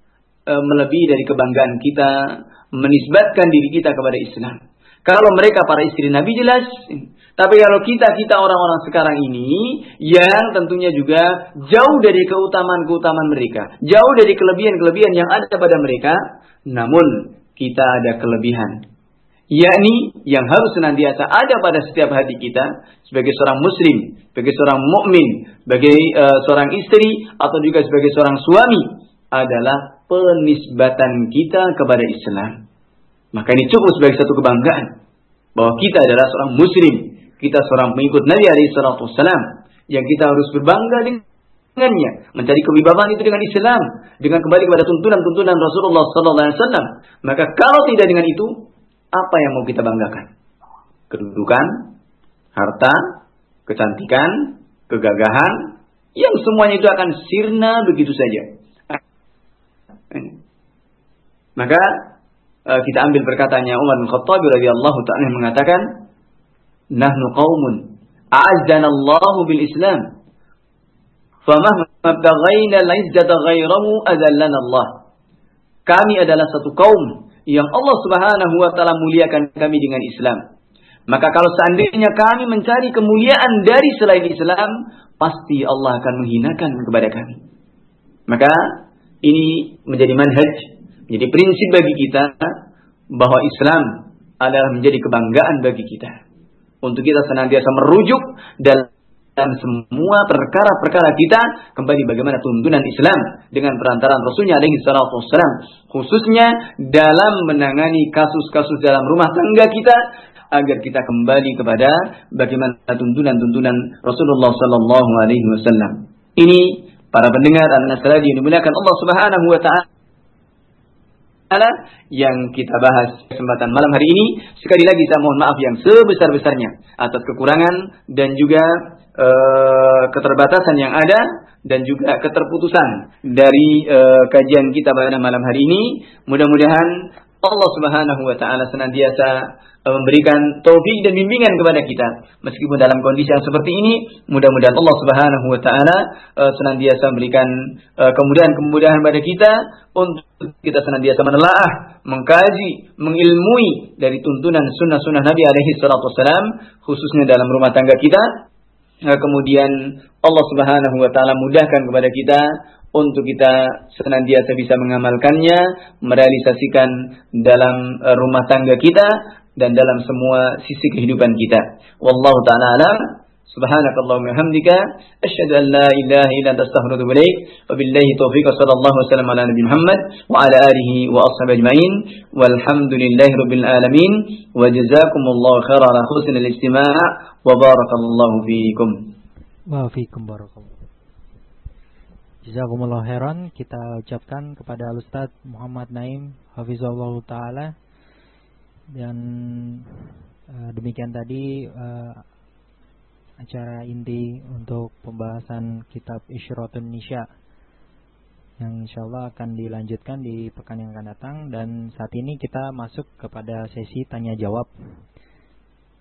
Speaker 2: e, melebihi dari kebanggaan kita menisbatkan diri kita kepada Islam. Kalau mereka para istri Nabi jelas, tapi kalau kita kita orang-orang sekarang ini yang tentunya juga jauh dari keutamaan-keutamaan mereka, jauh dari kelebihan-kelebihan yang ada pada mereka, namun kita ada kelebihan yakni yang harus senantiasa ada pada setiap hati kita sebagai seorang muslim, sebagai seorang mukmin, sebagai uh, seorang istri atau juga sebagai seorang suami adalah penisbatan kita kepada Islam. Maka ini cukup sebagai satu kebanggaan bahwa kita adalah seorang muslim, kita seorang pengikut Nabi alaihi salatu yang kita harus berbangga dengannya, mencari kewibawaan itu dengan Islam, dengan kembali kepada tuntunan-tuntunan Rasulullah sallallahu alaihi wasallam. Maka kalau tidak dengan itu, apa yang mau kita banggakan? Kedudukan, harta, kecantikan, kegagahan, yang semuanya itu akan sirna begitu saja. Maka uh, kita ambil perkataannya Umar bin Khattab radhiyallahu taala mengatakan, "Nahnu qaumun a'azzana Allah bil Islam. Famahma al-izzata ghairahu adallana Allah." kami adalah satu kaum yang Allah Subhanahu wa taala muliakan kami dengan Islam. Maka kalau seandainya kami mencari kemuliaan dari selain Islam, pasti Allah akan menghinakan kepada kami. Maka ini menjadi manhaj, menjadi prinsip bagi kita bahwa Islam adalah menjadi kebanggaan bagi kita. Untuk kita senantiasa merujuk dalam semua perkara-perkara kita kembali bagaimana tuntunan Islam dengan perantaraan Rasulnya alaihi salatu wassalam khususnya dalam menangani kasus-kasus dalam rumah tangga kita agar kita kembali kepada bagaimana tuntunan-tuntunan Rasulullah sallallahu alaihi wasallam ini para pendengar An-Nasrani dimuliakan Allah Subhanahu wa taala yang kita bahas kesempatan malam hari ini. Sekali lagi saya mohon maaf yang sebesar-besarnya atas kekurangan dan juga uh, keterbatasan yang ada dan juga keterputusan dari uh, kajian kita pada malam hari ini. Mudah-mudahan Allah Subhanahu wa taala senantiasa Eh, memberikan taufik dan bimbingan kepada kita. Meskipun dalam kondisi yang seperti ini mudah-mudahan Allah Subhanahu wa taala uh, senantiasa memberikan uh, kemudahan-kemudahan pada kita untuk kita senantiasa menelaah, mengkaji, mengilmui dari tuntunan sunnah-sunnah Nabi alaihi salatu wasalam khususnya dalam rumah tangga kita. Kemudian Allah Subhanahu wa taala mudahkan kepada kita untuk kita senantiasa bisa mengamalkannya, merealisasikan dalam rumah tangga kita dan dalam semua sisi kehidupan kita. Wallahu taala alam. Subhanakallahumma hamdika asyhadu an la ilaha illa anta astaghfiruka wa ilaik. Wabillahi taufiq sallallahu wasallam ala nabi Muhammad wa ala alihi wa ashabihi ajmain. Walhamdulillahi rabbil alamin. Wa jazakumullahu khairan ala husnil istima' wa barakallahu fiikum.
Speaker 1: Wa fiikum barakallahu. Jazakumullah khairan kita ucapkan kepada Ustaz Muhammad Naim hafizallahu taala dan uh, demikian tadi uh, acara inti untuk pembahasan kitab Isyratun Nisya yang insya Allah akan dilanjutkan di pekan yang akan datang dan saat ini kita masuk kepada sesi tanya jawab.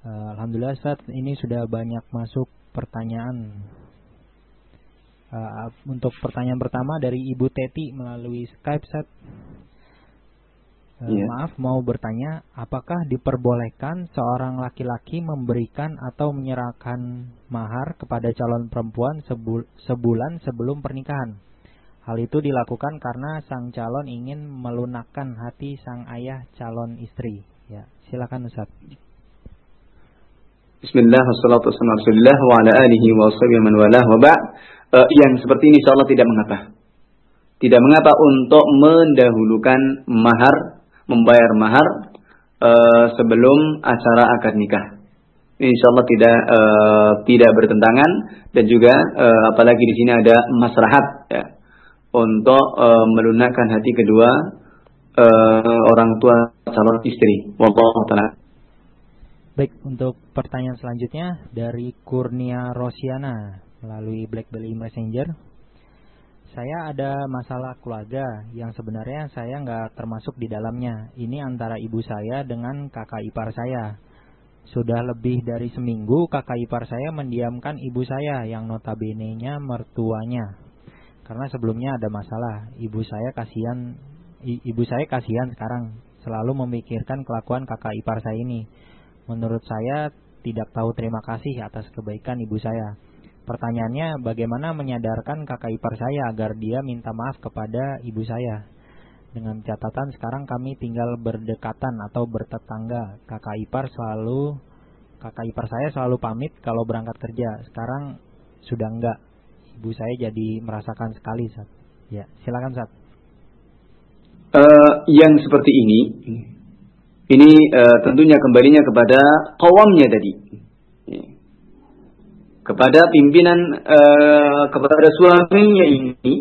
Speaker 1: Uh, Alhamdulillah saat ini sudah banyak masuk pertanyaan. Uh, untuk pertanyaan pertama dari Ibu Teti melalui Skype saat yeah. maaf mau bertanya, apakah diperbolehkan seorang laki-laki memberikan atau menyerahkan mahar kepada calon perempuan sebul sebulan sebelum pernikahan? Hal itu dilakukan karena sang calon ingin melunakkan hati sang ayah calon istri. Ya, silakan Ustaz.
Speaker 2: Bismillah, wassalatu wassalamu wa ala alihi wa man walah wa ba' uh, yang seperti ini insyaallah tidak mengapa. Tidak mengapa untuk mendahulukan mahar membayar mahar uh, sebelum acara akad nikah. Insya Allah tidak uh, tidak bertentangan dan juga uh, apalagi di sini ada maslahat ya untuk uh, melunakkan hati kedua uh, orang tua calon istri. Wallahu.
Speaker 1: Baik, untuk pertanyaan selanjutnya dari Kurnia Rosiana melalui BlackBerry Messenger saya ada masalah keluarga yang sebenarnya saya nggak termasuk di dalamnya. Ini antara ibu saya dengan kakak ipar saya. Sudah lebih dari seminggu kakak ipar saya mendiamkan ibu saya yang notabene-nya mertuanya. Karena sebelumnya ada masalah, ibu saya kasihan ibu saya kasihan sekarang selalu memikirkan kelakuan kakak ipar saya ini. Menurut saya tidak tahu terima kasih atas kebaikan ibu saya Pertanyaannya, bagaimana menyadarkan kakak ipar saya agar dia minta maaf kepada ibu saya? Dengan catatan sekarang kami tinggal berdekatan atau bertetangga. Kakak ipar selalu kakak ipar saya selalu pamit kalau berangkat kerja. Sekarang sudah enggak. Ibu saya jadi merasakan sekali, Sat. Ya, silakan, Sat.
Speaker 2: Uh, yang seperti ini ini uh, tentunya kembalinya kepada kawamnya tadi kepada pimpinan uh, kepada suaminya ini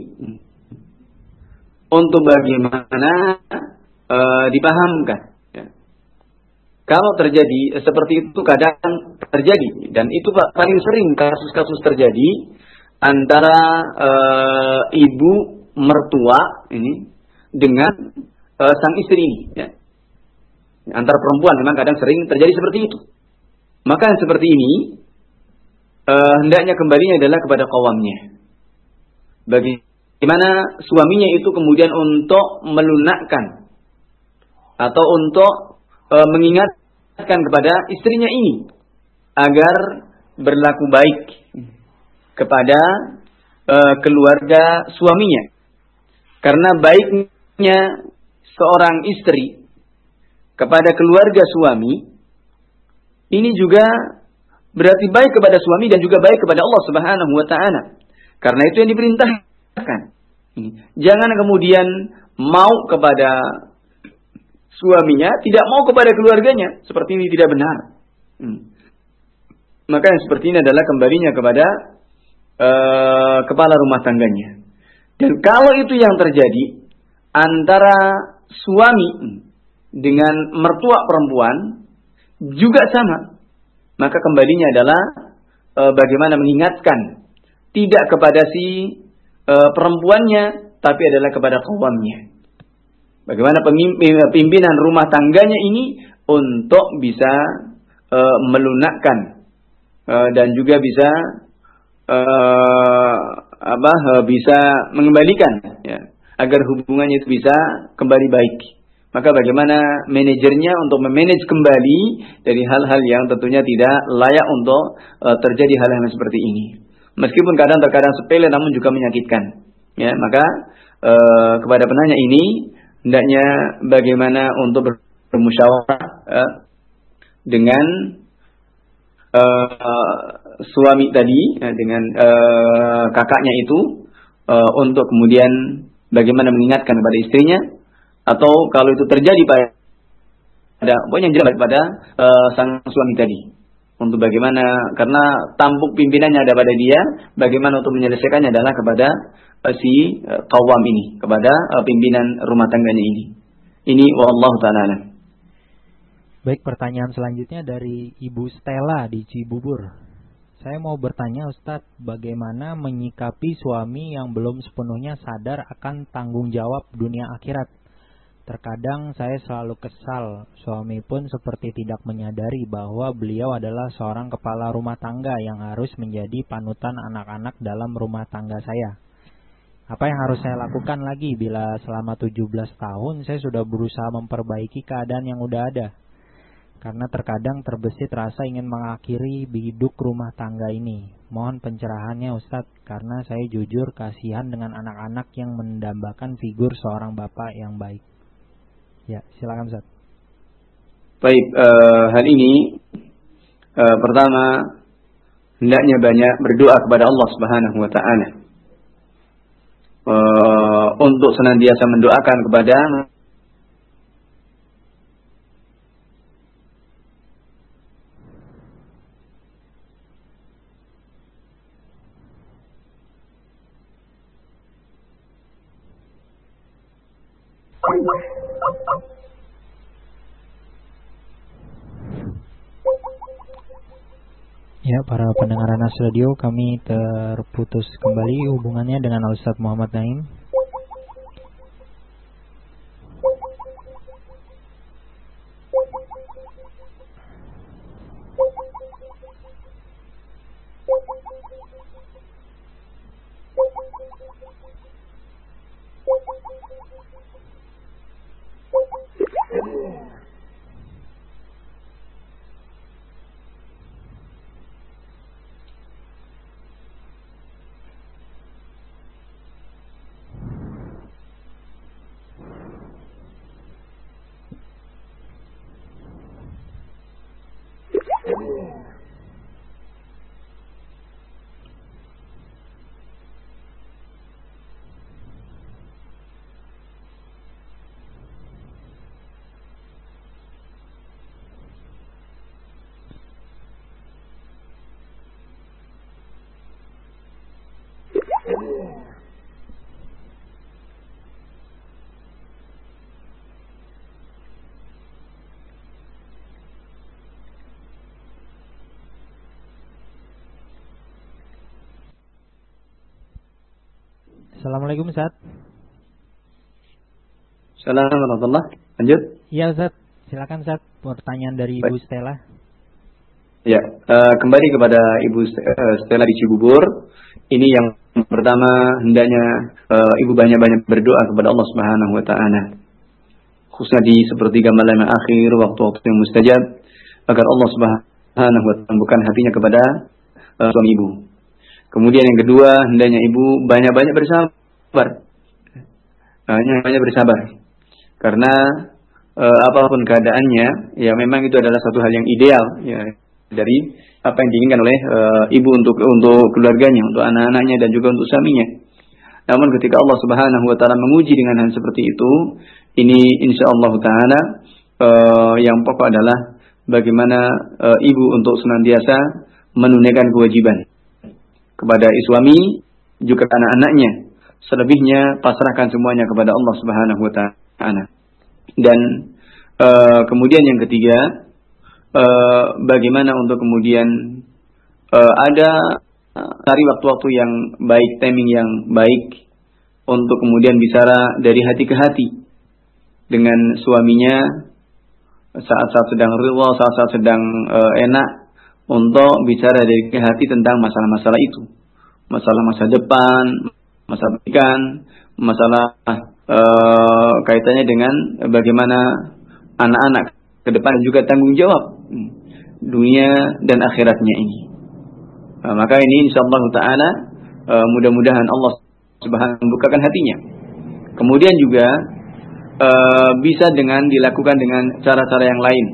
Speaker 2: untuk bagaimana uh, dipahamkan. Ya. Kalau terjadi seperti itu kadang terjadi dan itu paling sering kasus-kasus terjadi antara uh, ibu mertua ini dengan uh, sang istri ini. Ya. Antara perempuan memang kadang sering terjadi seperti itu. Maka yang seperti ini uh, hendaknya kembalinya adalah kepada kawamnya. Bagi mana suaminya itu kemudian untuk melunakkan atau untuk e, mengingatkan kepada istrinya ini agar berlaku baik kepada e, keluarga suaminya. Karena baiknya seorang istri kepada keluarga suami ini juga berarti baik kepada suami dan juga baik kepada Allah Subhanahu wa taala. Karena itu yang diperintahkan. Jangan kemudian mau kepada suaminya, tidak mau kepada keluarganya. Seperti ini tidak benar. Hmm. Maka yang seperti ini adalah kembalinya kepada uh, kepala rumah tangganya. Dan kalau itu yang terjadi antara suami dengan mertua perempuan juga sama, maka kembalinya adalah e, bagaimana mengingatkan tidak kepada si e, perempuannya, tapi adalah kepada kaumnya. Bagaimana pimpinan rumah tangganya ini untuk bisa e, melunakkan e, dan juga bisa e, apa bisa mengembalikan ya, agar hubungannya itu bisa kembali baik. Maka bagaimana manajernya untuk memanage kembali dari hal-hal yang tentunya tidak layak untuk uh, terjadi hal yang seperti ini. Meskipun kadang terkadang sepele namun juga menyakitkan. Ya, maka uh, kepada penanya ini hendaknya bagaimana untuk bermusyawarah uh, dengan uh, suami tadi dengan uh, kakaknya itu uh, untuk kemudian bagaimana mengingatkan kepada istrinya atau kalau itu terjadi pada pokoknya jelas pada uh, sang suami tadi untuk bagaimana karena tampuk pimpinannya ada pada dia bagaimana untuk menyelesaikannya adalah kepada uh, si uh, kawam ini kepada uh, pimpinan rumah tangganya ini ini wallahu taala
Speaker 1: Baik, pertanyaan selanjutnya dari Ibu Stella di Cibubur. Saya mau bertanya Ustadz, bagaimana menyikapi suami yang belum sepenuhnya sadar akan tanggung jawab dunia akhirat? Terkadang saya selalu kesal, suami pun seperti tidak menyadari bahwa beliau adalah seorang kepala rumah tangga yang harus menjadi panutan anak-anak dalam rumah tangga saya. Apa yang harus saya lakukan lagi bila selama 17 tahun saya sudah berusaha memperbaiki keadaan yang udah ada? Karena terkadang terbesit rasa ingin mengakhiri biduk rumah tangga ini. Mohon pencerahannya Ustadz, karena saya jujur kasihan dengan anak-anak yang mendambakan figur seorang bapak yang baik. Ya, silakan Ustaz.
Speaker 2: Baik, uh, hal ini uh, pertama hendaknya banyak berdoa kepada Allah Subhanahu wa taala. Uh, untuk senantiasa mendoakan kepada
Speaker 1: Ya, para pendengar Anas Radio, kami terputus kembali hubungannya dengan Ustadz Muhammad Naim. Assalamualaikum Ustaz.
Speaker 2: Assalamualaikum warahmatullahi Lanjut.
Speaker 1: Iya Ustaz. Silakan Ustaz. Pertanyaan dari Ibu Stella.
Speaker 2: Ya, uh, kembali kepada Ibu uh, Stella di Cibubur. Ini yang Pertama, hendaknya uh, ibu banyak-banyak berdoa kepada Allah Subhanahu wa taala. Khususnya di sepertiga malam yang akhir, waktu-waktu yang mustajab, agar Allah Subhanahu wa taala bukan hatinya kepada uh, suami ibu. Kemudian yang kedua, hendaknya ibu banyak-banyak bersabar. Banyak-banyak bersabar. Karena uh, apa pun keadaannya, ya memang itu adalah satu hal yang ideal ya dari apa yang diinginkan oleh uh, ibu untuk untuk keluarganya, untuk anak-anaknya dan juga untuk suaminya. Namun ketika Allah Subhanahu wa taala menguji dengan hal seperti itu, ini insya Allah taala uh, yang pokok adalah bagaimana uh, ibu untuk senantiasa menunaikan kewajiban kepada suami juga anak-anaknya. Selebihnya pasrahkan semuanya kepada Allah Subhanahu wa taala. Dan uh, kemudian yang ketiga, uh, bagaimana untuk kemudian uh, ada cari waktu-waktu yang baik, timing yang baik untuk kemudian bicara dari hati ke hati dengan suaminya saat-saat sedang ridha, saat-saat sedang uh, enak untuk bicara dari hati tentang masalah-masalah itu. Masalah masa depan, masalah pendidikan, masalah uh, kaitannya dengan bagaimana anak-anak ke depan juga tanggung jawab hmm, dunia dan akhiratnya ini. Uh, maka ini insyaallah taala uh, mudah-mudahan Allah Subhanahu membukakan hatinya. Kemudian juga uh, bisa dengan dilakukan dengan cara-cara yang lain.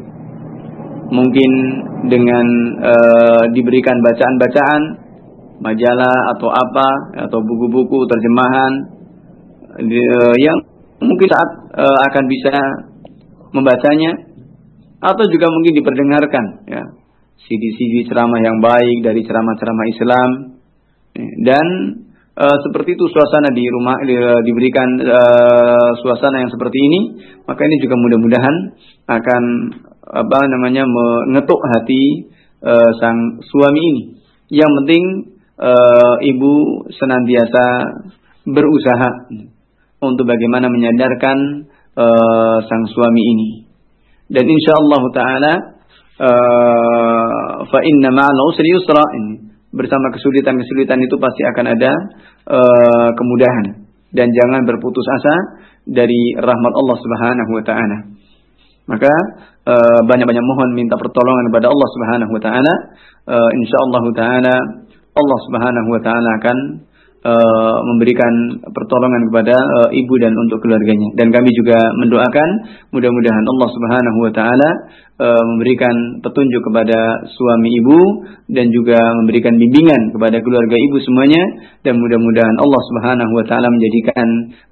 Speaker 2: Mungkin dengan uh, diberikan bacaan-bacaan majalah atau apa atau buku-buku terjemahan uh, yang mungkin saat uh, akan bisa membacanya atau juga mungkin diperdengarkan ya. CD-CD ceramah yang baik dari ceramah-ceramah Islam dan e, seperti itu suasana di rumah di, diberikan e, suasana yang seperti ini maka ini juga mudah-mudahan akan apa namanya mengetuk hati e, sang suami ini. Yang penting e, ibu senantiasa berusaha untuk bagaimana menyadarkan e, sang suami ini dan insyaallah taala uh, fa inna ma'al usri yusra bersama kesulitan-kesulitan itu pasti akan ada uh, kemudahan dan jangan berputus asa dari rahmat Allah Subhanahu wa taala. Maka banyak-banyak mohon minta pertolongan kepada Allah Subhanahu wa taala. Uh, insyaallah taala Allah Subhanahu wa taala akan uh, memberikan pertolongan kepada uh, ibu dan untuk keluarganya. Dan kami juga mendoakan mudah-mudahan Allah Subhanahu wa taala uh, memberikan petunjuk kepada suami ibu dan juga memberikan bimbingan kepada keluarga ibu semuanya dan mudah-mudahan Allah Subhanahu wa taala menjadikan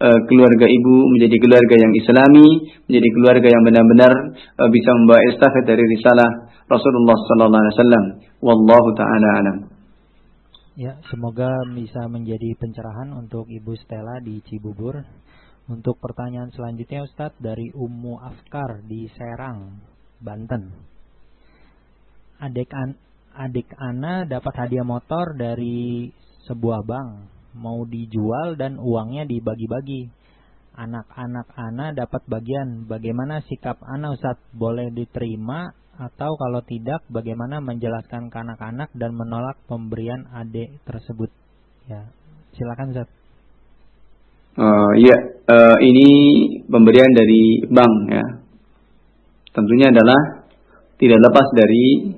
Speaker 2: uh, keluarga ibu menjadi keluarga yang islami, menjadi keluarga yang benar-benar uh, bisa membawa estafet dari risalah Rasulullah sallallahu alaihi wasallam. Wallahu taala alam.
Speaker 1: Ya, semoga bisa menjadi pencerahan untuk Ibu Stella di Cibubur. Untuk pertanyaan selanjutnya Ustadz dari Ummu Afkar di Serang, Banten. Adik an adik Ana dapat hadiah motor dari sebuah bank, mau dijual dan uangnya dibagi-bagi. Anak-anak Ana dapat bagian. Bagaimana sikap Ana Ustadz? Boleh diterima atau kalau tidak bagaimana menjelaskan ke anak-anak dan menolak pemberian adik tersebut? Ya silakan Zat
Speaker 2: uh, ya uh, ini pemberian dari bank ya. Tentunya adalah tidak lepas dari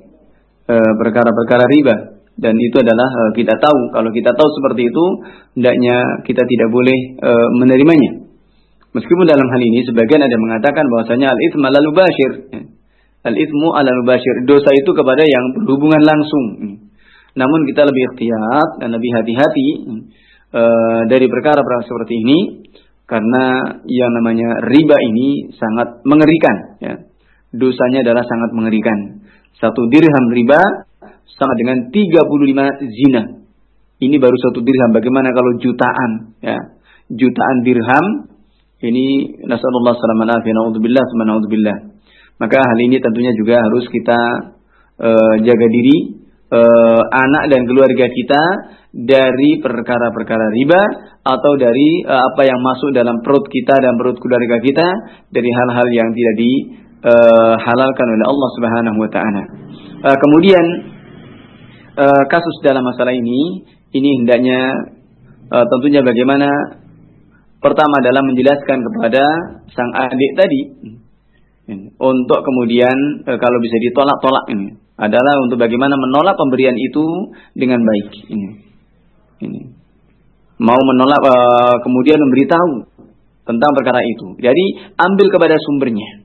Speaker 2: eh, perkara-perkara uh, riba. Dan itu adalah uh, kita tahu. Kalau kita tahu seperti itu hendaknya kita tidak boleh uh, menerimanya. Meskipun dalam hal ini sebagian ada mengatakan bahwasanya al itsma lalu bashir ya Al-ithmu ala mubashir. Dosa itu kepada yang berhubungan langsung. Namun kita lebih ikhtiar dan lebih hati-hati uh, dari perkara-perkara seperti ini karena yang namanya riba ini sangat mengerikan ya. Dosanya adalah sangat mengerikan. Satu dirham riba sama dengan 35 zina. Ini baru satu dirham. Bagaimana kalau jutaan ya? Jutaan dirham ini nasallallahu alaihi wasallam maka hal ini tentunya juga harus kita uh, jaga diri uh, anak dan keluarga kita dari perkara-perkara riba atau dari uh, apa yang masuk dalam perut kita dan perut keluarga kita dari hal-hal yang tidak dihalalkan oleh Allah Subhanahu wa taala. Uh, kemudian uh, kasus dalam masalah ini ini hendaknya uh, tentunya bagaimana pertama adalah menjelaskan kepada sang adik tadi untuk kemudian uh, kalau bisa ditolak-tolak ini adalah untuk bagaimana menolak pemberian itu dengan baik ini. Ini. Mau menolak uh, kemudian memberitahu tentang perkara itu. Jadi ambil kepada sumbernya.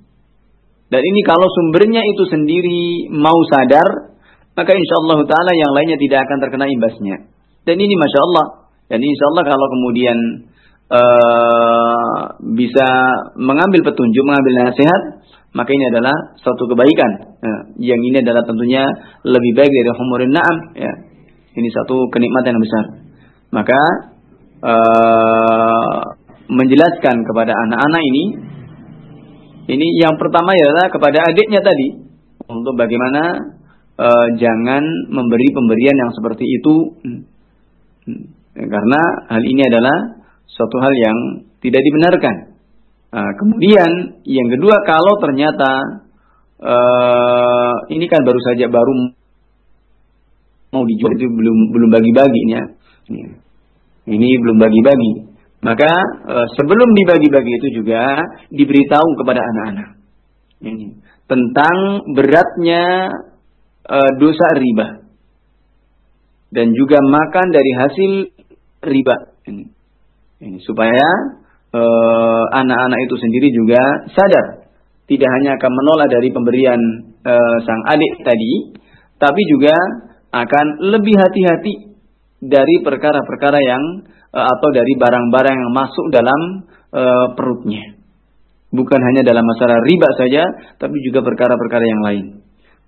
Speaker 2: Dan ini kalau sumbernya itu sendiri mau sadar, maka insya Allah Taala yang lainnya tidak akan terkena imbasnya. Dan ini masya Allah. Dan insya Allah kalau kemudian uh, bisa mengambil petunjuk, mengambil nasihat, maka ini adalah suatu kebaikan. Nah, yang ini adalah tentunya lebih baik dari humurin na'am. Ya. Ini satu kenikmatan yang besar. Maka uh, menjelaskan kepada anak-anak ini ini yang pertama adalah kepada adiknya tadi untuk bagaimana uh, jangan memberi pemberian yang seperti itu hmm. Hmm. karena hal ini adalah suatu hal yang tidak dibenarkan. Nah, kemudian yang kedua kalau ternyata uh, ini kan baru saja baru mau dijual itu belum belum bagi-bagi ya. Ini belum bagi-bagi. Maka e, sebelum dibagi-bagi itu juga diberitahu kepada anak-anak ini tentang beratnya e, dosa riba dan juga makan dari hasil riba ini, ini supaya e, anak-anak itu sendiri juga sadar tidak hanya akan menolak dari pemberian e, sang adik tadi tapi juga akan lebih hati-hati dari perkara-perkara yang Eh, atau dari barang-barang yang masuk dalam uh, perutnya. Bukan hanya dalam masalah riba saja, tapi juga perkara-perkara yang lain.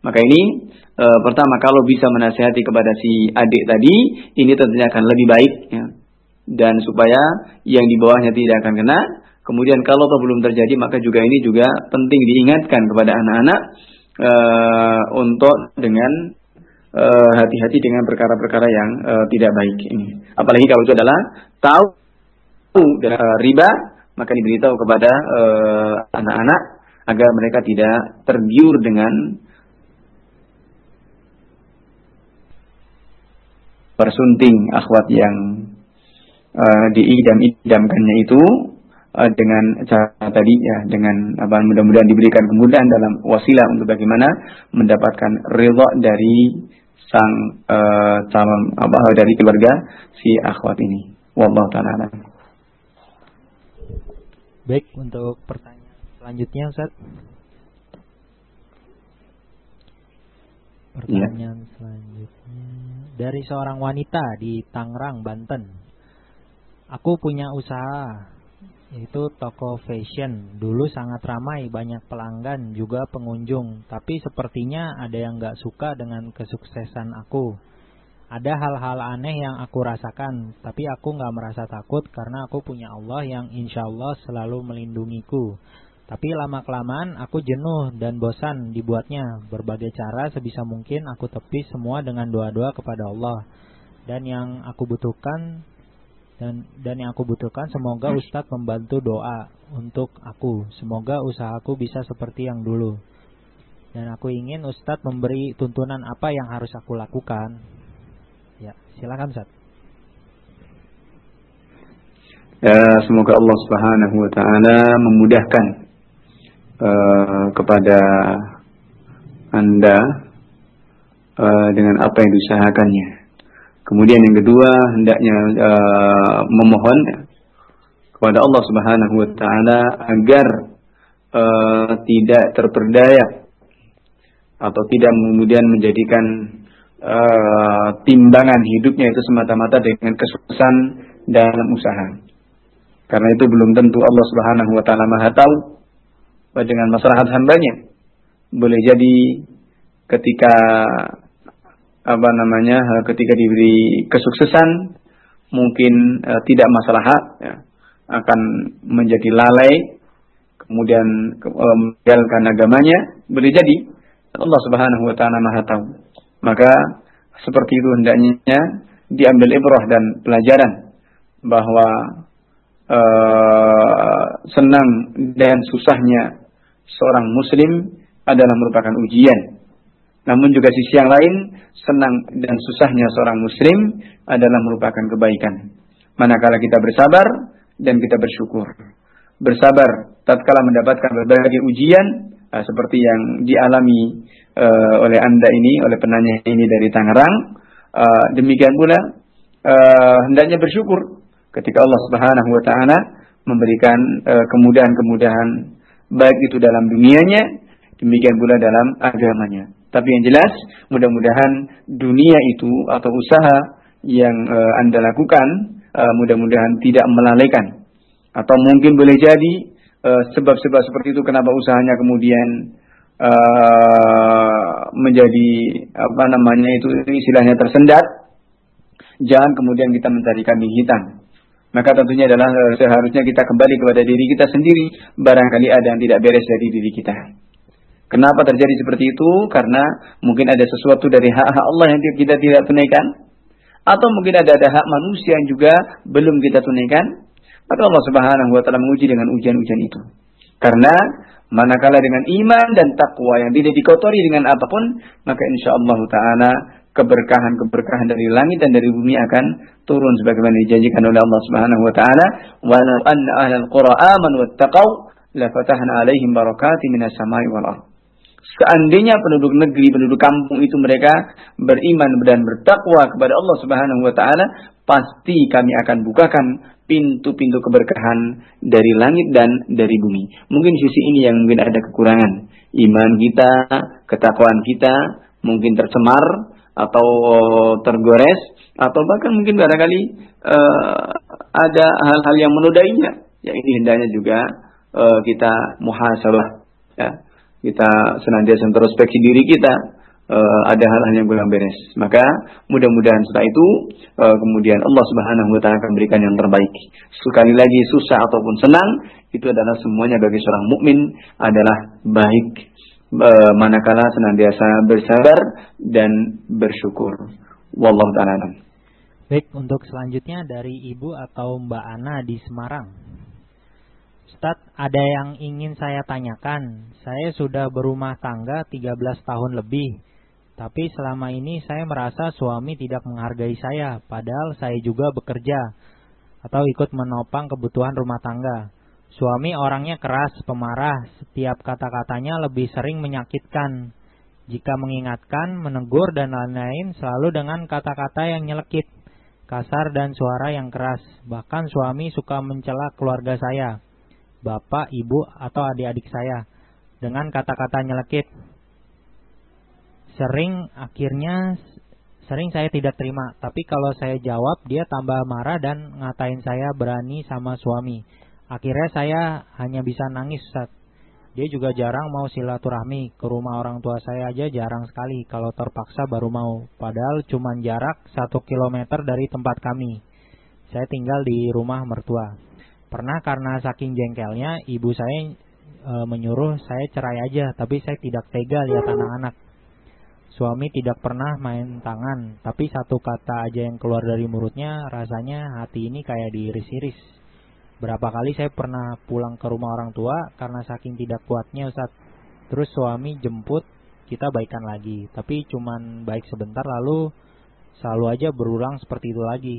Speaker 2: Maka ini e, pertama kalau bisa menasihati kepada si adik tadi, ini tentunya akan lebih baik ya. Dan supaya yang di bawahnya tidak akan kena. Kemudian kalau toh belum terjadi, maka juga ini juga penting diingatkan kepada anak-anak e, untuk dengan Eh, hati-hati uh, dengan perkara-perkara yang uh, tidak baik ini. Apalagi kalau itu adalah tahu uh, riba, maka diberitahu kepada anak-anak uh, agar mereka tidak tergiur dengan persunting akhwat yang uh, diidam-idamkannya itu uh, dengan cara tadi ya dengan apa mudah-mudahan diberikan kemudahan dalam wasilah untuk bagaimana mendapatkan ridha dari sang uh, calon apa dari keluarga si akhwat ini. Wallahu taala
Speaker 1: Baik, untuk pertanyaan selanjutnya Ustaz. Pertanyaan ya. selanjutnya dari seorang wanita di Tangerang, Banten. Aku punya usaha itu toko fashion. Dulu sangat ramai, banyak pelanggan, juga pengunjung. Tapi sepertinya ada yang gak suka dengan kesuksesan aku. Ada hal-hal aneh yang aku rasakan, tapi aku gak merasa takut karena aku punya Allah yang insya Allah selalu melindungiku. Tapi lama-kelamaan aku jenuh dan bosan dibuatnya. Berbagai cara sebisa mungkin aku tepis semua dengan doa-doa kepada Allah. Dan yang aku butuhkan dan dan yang aku butuhkan semoga Ustadz membantu doa untuk aku. Semoga usahaku bisa seperti yang dulu. Dan aku ingin Ustadz memberi tuntunan apa yang harus aku lakukan. Ya, silakan Ustadz.
Speaker 2: Ya, semoga Allah Subhanahu wa taala memudahkan uh, kepada Anda uh, dengan apa yang diusahakannya. Kemudian yang kedua hendaknya uh, memohon kepada Allah Subhanahu wa taala agar uh, tidak terperdaya atau tidak kemudian menjadikan uh, timbangan hidupnya itu semata-mata dengan kesuksesan dalam usaha. Karena itu belum tentu Allah Subhanahu wa taala Maha tahu dengan masalah hambanya. Boleh jadi ketika apa namanya ketika diberi kesuksesan mungkin uh, tidak masalah ya, akan menjadi lalai kemudian uh, menjalankan agamanya boleh jadi. Allah Subhanahu wa taala Maha tahu. Maka seperti itu hendaknya diambil ibrah dan pelajaran bahwa uh, senang dan susahnya seorang muslim adalah merupakan ujian namun juga sisi yang lain, senang dan susahnya seorang muslim adalah merupakan kebaikan. manakala kita bersabar dan kita bersyukur. Bersabar tatkala mendapatkan berbagai ujian uh, seperti yang dialami uh, oleh Anda ini, oleh penanya ini dari Tangerang. Uh, demikian pula uh, hendaknya bersyukur ketika Allah Subhanahu wa taala memberikan uh, kemudahan-kemudahan baik itu dalam dunianya demikian pula dalam agamanya. Tapi yang jelas mudah-mudahan dunia itu atau usaha yang uh, Anda lakukan uh, mudah-mudahan tidak melalaikan atau mungkin boleh jadi sebab-sebab uh, seperti itu kenapa usahanya kemudian uh, menjadi apa namanya itu istilahnya tersendat jangan kemudian kita mencari kambing hitam maka tentunya adalah eh, seharusnya kita kembali kepada diri kita sendiri. Barangkali ada yang tidak beres dari diri kita. Kenapa terjadi seperti itu? Karena mungkin ada sesuatu dari hak-hak Allah yang kita tidak tunaikan. Atau mungkin ada, ada hak manusia yang juga belum kita tunaikan. Maka Allah subhanahu wa ta'ala menguji dengan ujian-ujian itu. Karena manakala dengan iman dan takwa yang tidak dikotori dengan apa pun, maka insya Allah ta'ala keberkahan-keberkahan dari langit dan dari bumi akan turun sebagaimana dijanjikan oleh Allah Subhanahu wa taala wa anna ahlal qura amanu wattaqau la fatahna alaihim barakati minas samai wal ardh Seandainya penduduk negeri, penduduk kampung itu mereka beriman dan bertakwa kepada Allah Subhanahu wa taala, pasti kami akan bukakan pintu-pintu keberkahan dari langit dan dari bumi. Mungkin sisi ini yang mungkin ada kekurangan. Iman kita, ketakwaan kita mungkin tercemar atau tergores atau bahkan mungkin barangkali uh, ada hal-hal yang menodainya ya ini hendaknya juga uh, kita muhasabah ya kita senantiasa introspeksi diri kita uh, ada hal-hal yang kurang beres maka mudah-mudahan setelah itu uh, kemudian Allah Subhanahu wa taala akan berikan yang terbaik sekali lagi susah ataupun senang itu adalah semuanya bagi seorang mukmin adalah baik Eh, manakala senantiasa bersabar dan bersyukur. Wallahu taala.
Speaker 1: Baik, untuk selanjutnya dari Ibu atau Mbak Ana di Semarang. Ustaz, ada yang ingin saya tanyakan. Saya sudah berumah tangga 13 tahun lebih. Tapi selama ini saya merasa suami tidak menghargai saya, padahal saya juga bekerja atau ikut menopang kebutuhan rumah tangga. Suami orangnya keras, pemarah, setiap kata-katanya lebih sering menyakitkan. Jika mengingatkan, menegur, dan lain-lain selalu dengan kata-kata yang nyelekit, kasar dan suara yang keras. Bahkan suami suka mencela keluarga saya, bapak, ibu, atau adik-adik saya, dengan kata-kata nyelekit. Sering akhirnya sering saya tidak terima, tapi kalau saya jawab dia tambah marah dan ngatain saya berani sama suami. Akhirnya saya hanya bisa nangis Ustaz. Dia juga jarang mau silaturahmi ke rumah orang tua saya aja jarang sekali kalau terpaksa baru mau. Padahal cuma jarak satu kilometer dari tempat kami. Saya tinggal di rumah mertua. Pernah karena saking jengkelnya ibu saya e, menyuruh saya cerai aja, tapi saya tidak tega lihat anak-anak. Suami tidak pernah main tangan, tapi satu kata aja yang keluar dari mulutnya rasanya hati ini kayak diiris-iris. Berapa kali saya pernah pulang ke rumah orang tua karena saking tidak kuatnya Ustaz. Terus suami jemput, kita baikan lagi. Tapi cuman baik sebentar lalu selalu aja berulang seperti itu lagi.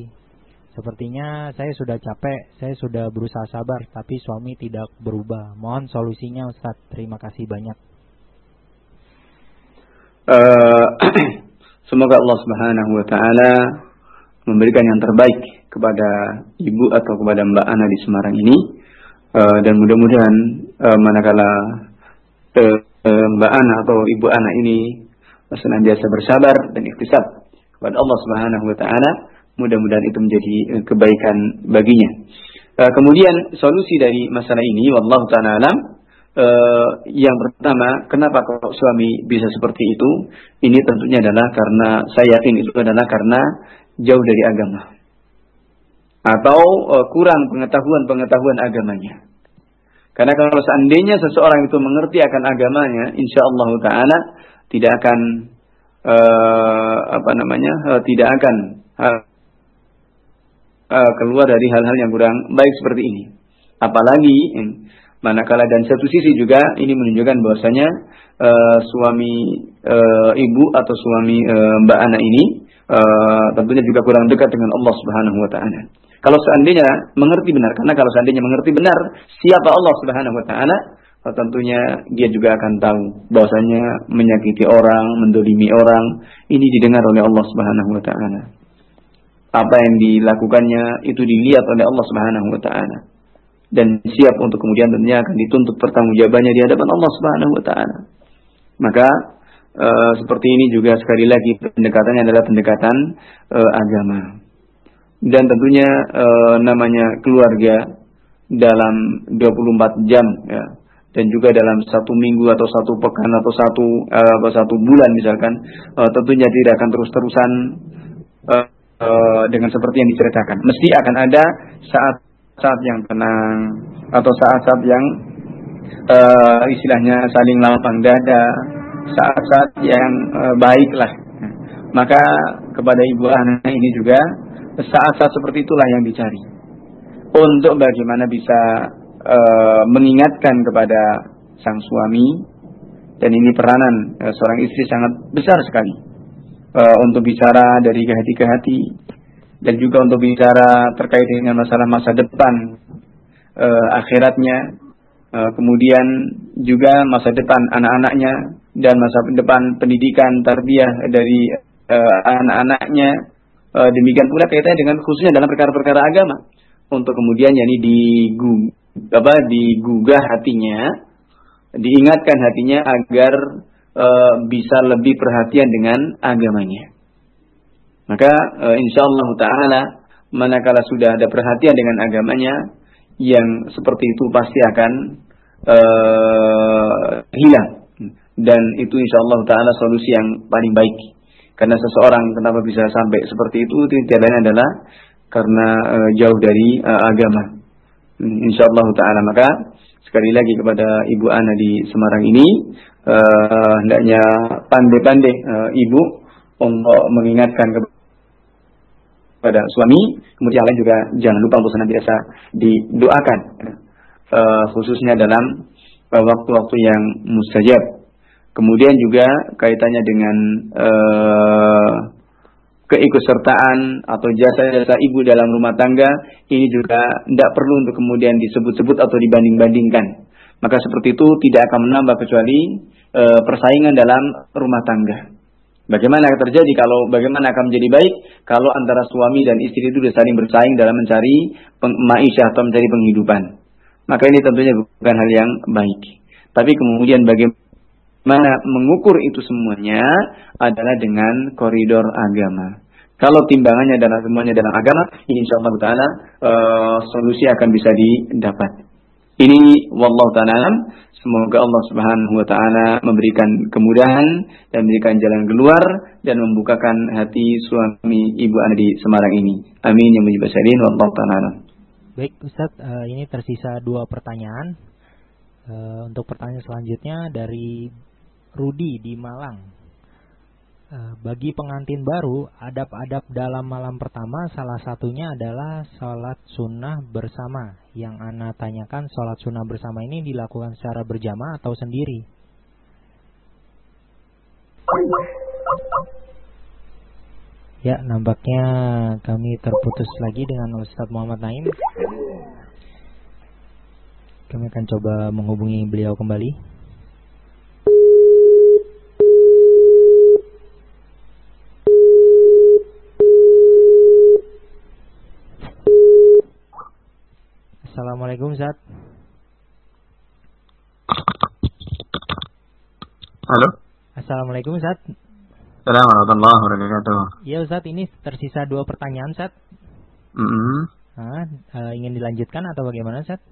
Speaker 1: Sepertinya saya sudah capek, saya sudah berusaha sabar, tapi suami tidak berubah. Mohon solusinya Ustaz. Terima kasih banyak.
Speaker 2: Uh, semoga Allah Subhanahu wa taala memberikan yang terbaik kepada ibu atau kepada Mbak Ana di Semarang ini uh, dan mudah-mudahan uh, manakala uh, Mbak Ana atau Ibu Ana ini senantiasa bersabar dan ikhtisab kepada Allah Subhanahu wa taala mudah-mudahan itu menjadi uh, kebaikan baginya. Uh, kemudian solusi dari masalah ini wallahu taala alam uh, yang pertama, kenapa kalau suami bisa seperti itu? Ini tentunya adalah karena saya yakin itu adalah karena jauh dari agama atau uh, kurang pengetahuan-pengetahuan agamanya. Karena kalau seandainya seseorang itu mengerti akan agamanya, insya Allah Taala tidak akan uh, apa namanya, uh, tidak akan uh, keluar dari hal-hal yang kurang baik seperti ini. Apalagi manakala dan satu sisi juga ini menunjukkan bahwasanya uh, suami uh, ibu atau suami uh, mbak anak ini uh, tentunya juga kurang dekat dengan Allah Subhanahu wa taala. Kalau seandainya mengerti benar, karena kalau seandainya mengerti benar siapa Allah Subhanahu wa taala, tentunya dia juga akan tahu bahwasanya menyakiti orang, mendolimi orang, ini didengar oleh Allah Subhanahu wa taala. Apa yang dilakukannya itu dilihat oleh Allah Subhanahu wa taala. Dan siap untuk kemudian tentunya akan dituntut pertanggungjawabannya di hadapan Allah Subhanahu wa taala. Maka e, seperti ini juga sekali lagi pendekatannya adalah pendekatan e, agama. Dan tentunya e, namanya keluarga dalam 24 jam ya dan juga dalam satu minggu atau satu pekan atau satu uh, satu bulan misalkan uh, tentunya tidak akan terus-terusan uh, uh, dengan seperti yang diceritakan. Mesti akan ada saat-saat yang tenang atau saat-saat yang uh, istilahnya saling lapang dada, saat-saat yang uh, baiklah. Maka kepada ibu anak ini juga saat-saat seperti itulah yang dicari untuk bagaimana bisa e, mengingatkan kepada sang suami dan ini peranan e, seorang istri sangat besar sekali e, untuk bicara dari hati ke hati dan juga untuk bicara terkait dengan masalah masa depan e, akhiratnya e, kemudian juga masa depan anak-anaknya dan masa depan pendidikan tarbiyah dari e, anak-anaknya. E, demikian pula kaitannya dengan khususnya dalam perkara-perkara agama. Untuk kemudian yakni digugah hatinya, diingatkan hatinya agar e, bisa lebih perhatian dengan agamanya. Maka e, insya Allah Taala manakala sudah ada perhatian dengan agamanya, yang seperti itu pasti akan e, hilang dan itu insya Allah Taala solusi yang paling baik. Karena seseorang kenapa bisa sampai seperti itu tidak lain adalah karena e, jauh dari e, agama. Insya Allah taala maka sekali lagi kepada Ibu Ana di Semarang ini uh, hendaknya pandai-pandai uh, Ibu untuk mengingatkan kepada suami. Kemudian lain juga jangan lupa untuk senantiasa didoakan. Uh, khususnya dalam waktu-waktu yang mustajab. Kemudian juga kaitannya dengan uh, keikutsertaan atau jasa-jasa ibu dalam rumah tangga ini juga tidak perlu untuk kemudian disebut-sebut atau dibanding-bandingkan. Maka seperti itu tidak akan menambah kecuali e, persaingan dalam rumah tangga. Bagaimana akan terjadi kalau bagaimana akan menjadi baik kalau antara suami dan istri itu sudah saling bersaing dalam mencari maisha atau mencari penghidupan. Maka ini tentunya bukan hal yang baik. Tapi kemudian bagaimana Mana mengukur itu semuanya adalah dengan koridor agama. Kalau timbangannya adalah semuanya dalam agama, insya Allah uh, solusi akan bisa didapat. Ini wallahu taala semoga Allah Subhanahu wa taala memberikan kemudahan dan memberikan jalan keluar dan membukakan hati suami ibu anak di Semarang ini. Amin ya mujibah salin wallahu taala.
Speaker 1: Baik Ustaz, uh, ini tersisa dua pertanyaan. Uh, untuk pertanyaan selanjutnya dari Rudi di Malang. Eh, bagi pengantin baru, adab-adab dalam malam pertama salah satunya adalah sholat sunnah bersama. Yang Ana tanyakan, sholat sunnah bersama ini dilakukan secara berjamaah atau sendiri? Ya, nampaknya kami terputus lagi dengan Ustadz Muhammad Naim. Kami akan coba menghubungi beliau kembali. Assalamualaikum Ustaz.
Speaker 3: Halo.
Speaker 1: Assalamualaikum Ustaz.
Speaker 3: Assalamualaikum warahmatullahi wabarakatuh.
Speaker 1: Iya Ustaz, ini tersisa dua pertanyaan Ustaz.
Speaker 3: Mm -hmm.
Speaker 1: nah, uh, ingin dilanjutkan atau bagaimana Ustaz?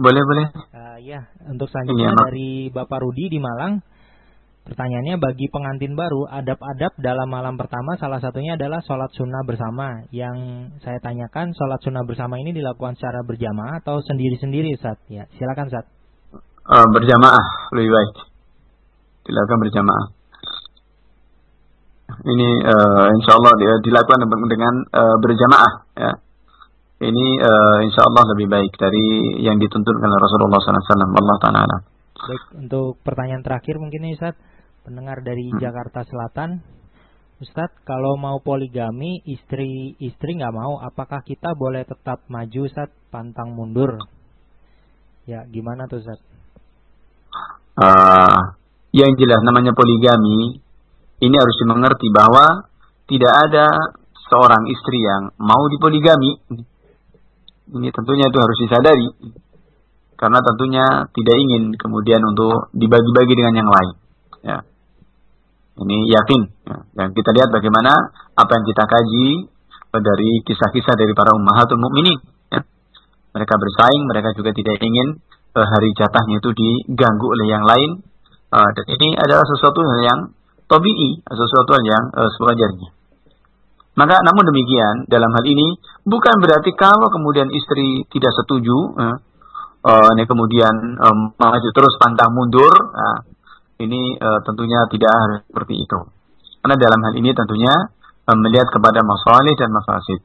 Speaker 3: Boleh, boleh.
Speaker 1: Uh, ya, untuk selanjutnya iya, dari Bapak Rudi di Malang. Pertanyaannya bagi pengantin baru, adab-adab dalam malam pertama salah satunya adalah sholat sunnah bersama. Yang saya tanyakan, sholat sunnah bersama ini dilakukan secara berjamaah atau sendiri-sendiri, Ustaz? Ya, silakan, Ustaz.
Speaker 3: Uh, berjamaah, lebih baik. Dilakukan berjamaah. Ini uh, insya Allah dilakukan dengan uh, berjamaah. Ya. Ini uh, insya Allah lebih baik dari yang dituntut oleh Rasulullah SAW. Allah Taala.
Speaker 1: Baik, untuk pertanyaan terakhir mungkin ini Ustaz pendengar dari hmm. Jakarta Selatan Ustadz, kalau mau poligami, istri istri nggak mau, apakah kita boleh tetap maju, Ustadz, pantang mundur? Ya, gimana tuh, Ustadz?
Speaker 2: Uh, yang jelas namanya poligami, ini harus dimengerti bahwa tidak ada seorang istri yang mau dipoligami. Ini tentunya itu harus disadari. Karena tentunya tidak ingin kemudian untuk dibagi-bagi dengan yang lain. Ya. Ini yakin. Ya. Dan kita lihat bagaimana apa yang kita kaji dari kisah-kisah dari para ummahatul mukminin. Ya. Mereka bersaing, mereka juga tidak ingin uh, hari jatahnya itu diganggu oleh yang lain. Uh, dan ini adalah sesuatu yang tobi'i, sesuatu yang uh, sewajarnya. Maka namun demikian dalam hal ini bukan berarti kalau kemudian istri tidak setuju, uh, uh, ini kemudian um, maju terus pantang mundur, uh, ini uh, tentunya tidak seperti itu. Karena dalam hal ini tentunya uh, melihat kepada masalah dan mafasid.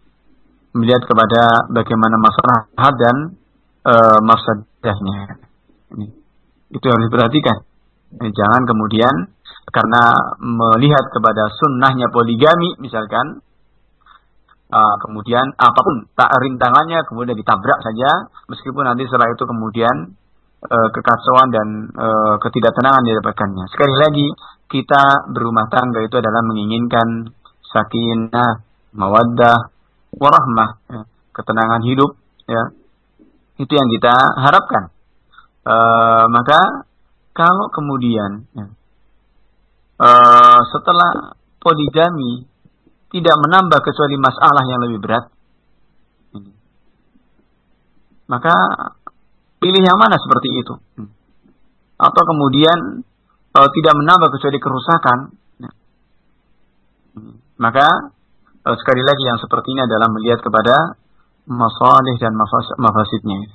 Speaker 2: Melihat kepada bagaimana masalah dan uh, mafsadahnya. Ini. Itu harus diperhatikan. Ini jangan kemudian karena melihat kepada sunnahnya poligami misalkan uh, kemudian apa pun tak rintangannya kemudian ditabrak saja meskipun nanti setelah itu kemudian uh, kekacauan dan uh, ketidaktenangan didapatkannya. Sekali lagi, kita berumah tangga itu adalah menginginkan sakinah, mawaddah, warahmah, ya, ketenangan hidup, ya. Itu yang kita harapkan. Maka kalau kemudian uh, setelah poligami tidak menambah kecuali masalah yang lebih berat, maka Pilih yang mana seperti itu. Atau kemudian uh, tidak menambah kecuali kerusakan. Maka uh, sekali lagi yang seperti ini adalah melihat kepada masalih dan mafasidnya.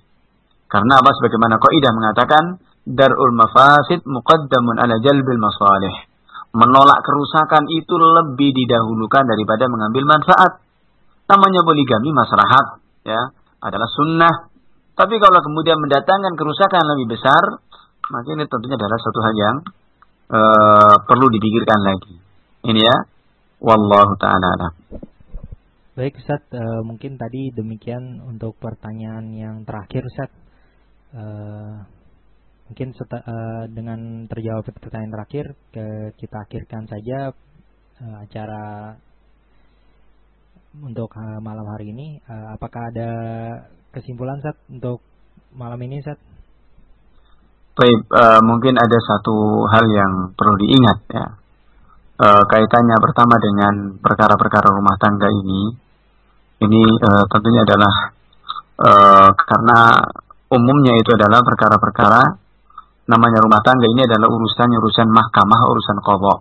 Speaker 2: Karena apa? Sebagaimana kaidah mengatakan darul mafasid muqaddamun ala jalbil masalih. Menolak kerusakan itu lebih didahulukan daripada mengambil manfaat. Namanya poligami maslahat, ya, adalah sunnah tapi kalau kemudian mendatangkan kerusakan lebih besar, maka ini tentunya adalah suatu hal yang uh, perlu dipikirkan lagi. Ini ya, wallahu taala
Speaker 1: Baik Ustaz, uh, mungkin tadi demikian untuk pertanyaan yang terakhir Ustaz. Uh, mungkin seta, uh, dengan terjawab pertanyaan terakhir ke, kita akhirkan saja uh, acara untuk uh, malam hari ini. Uh, apakah ada kesimpulan Sat untuk malam ini Sat?
Speaker 2: Baik, uh, mungkin ada satu hal yang perlu diingat ya. Uh, kaitannya pertama dengan perkara-perkara rumah tangga ini, ini uh, tentunya adalah uh, karena umumnya itu adalah perkara-perkara namanya rumah tangga ini adalah urusan urusan mahkamah, urusan kodok.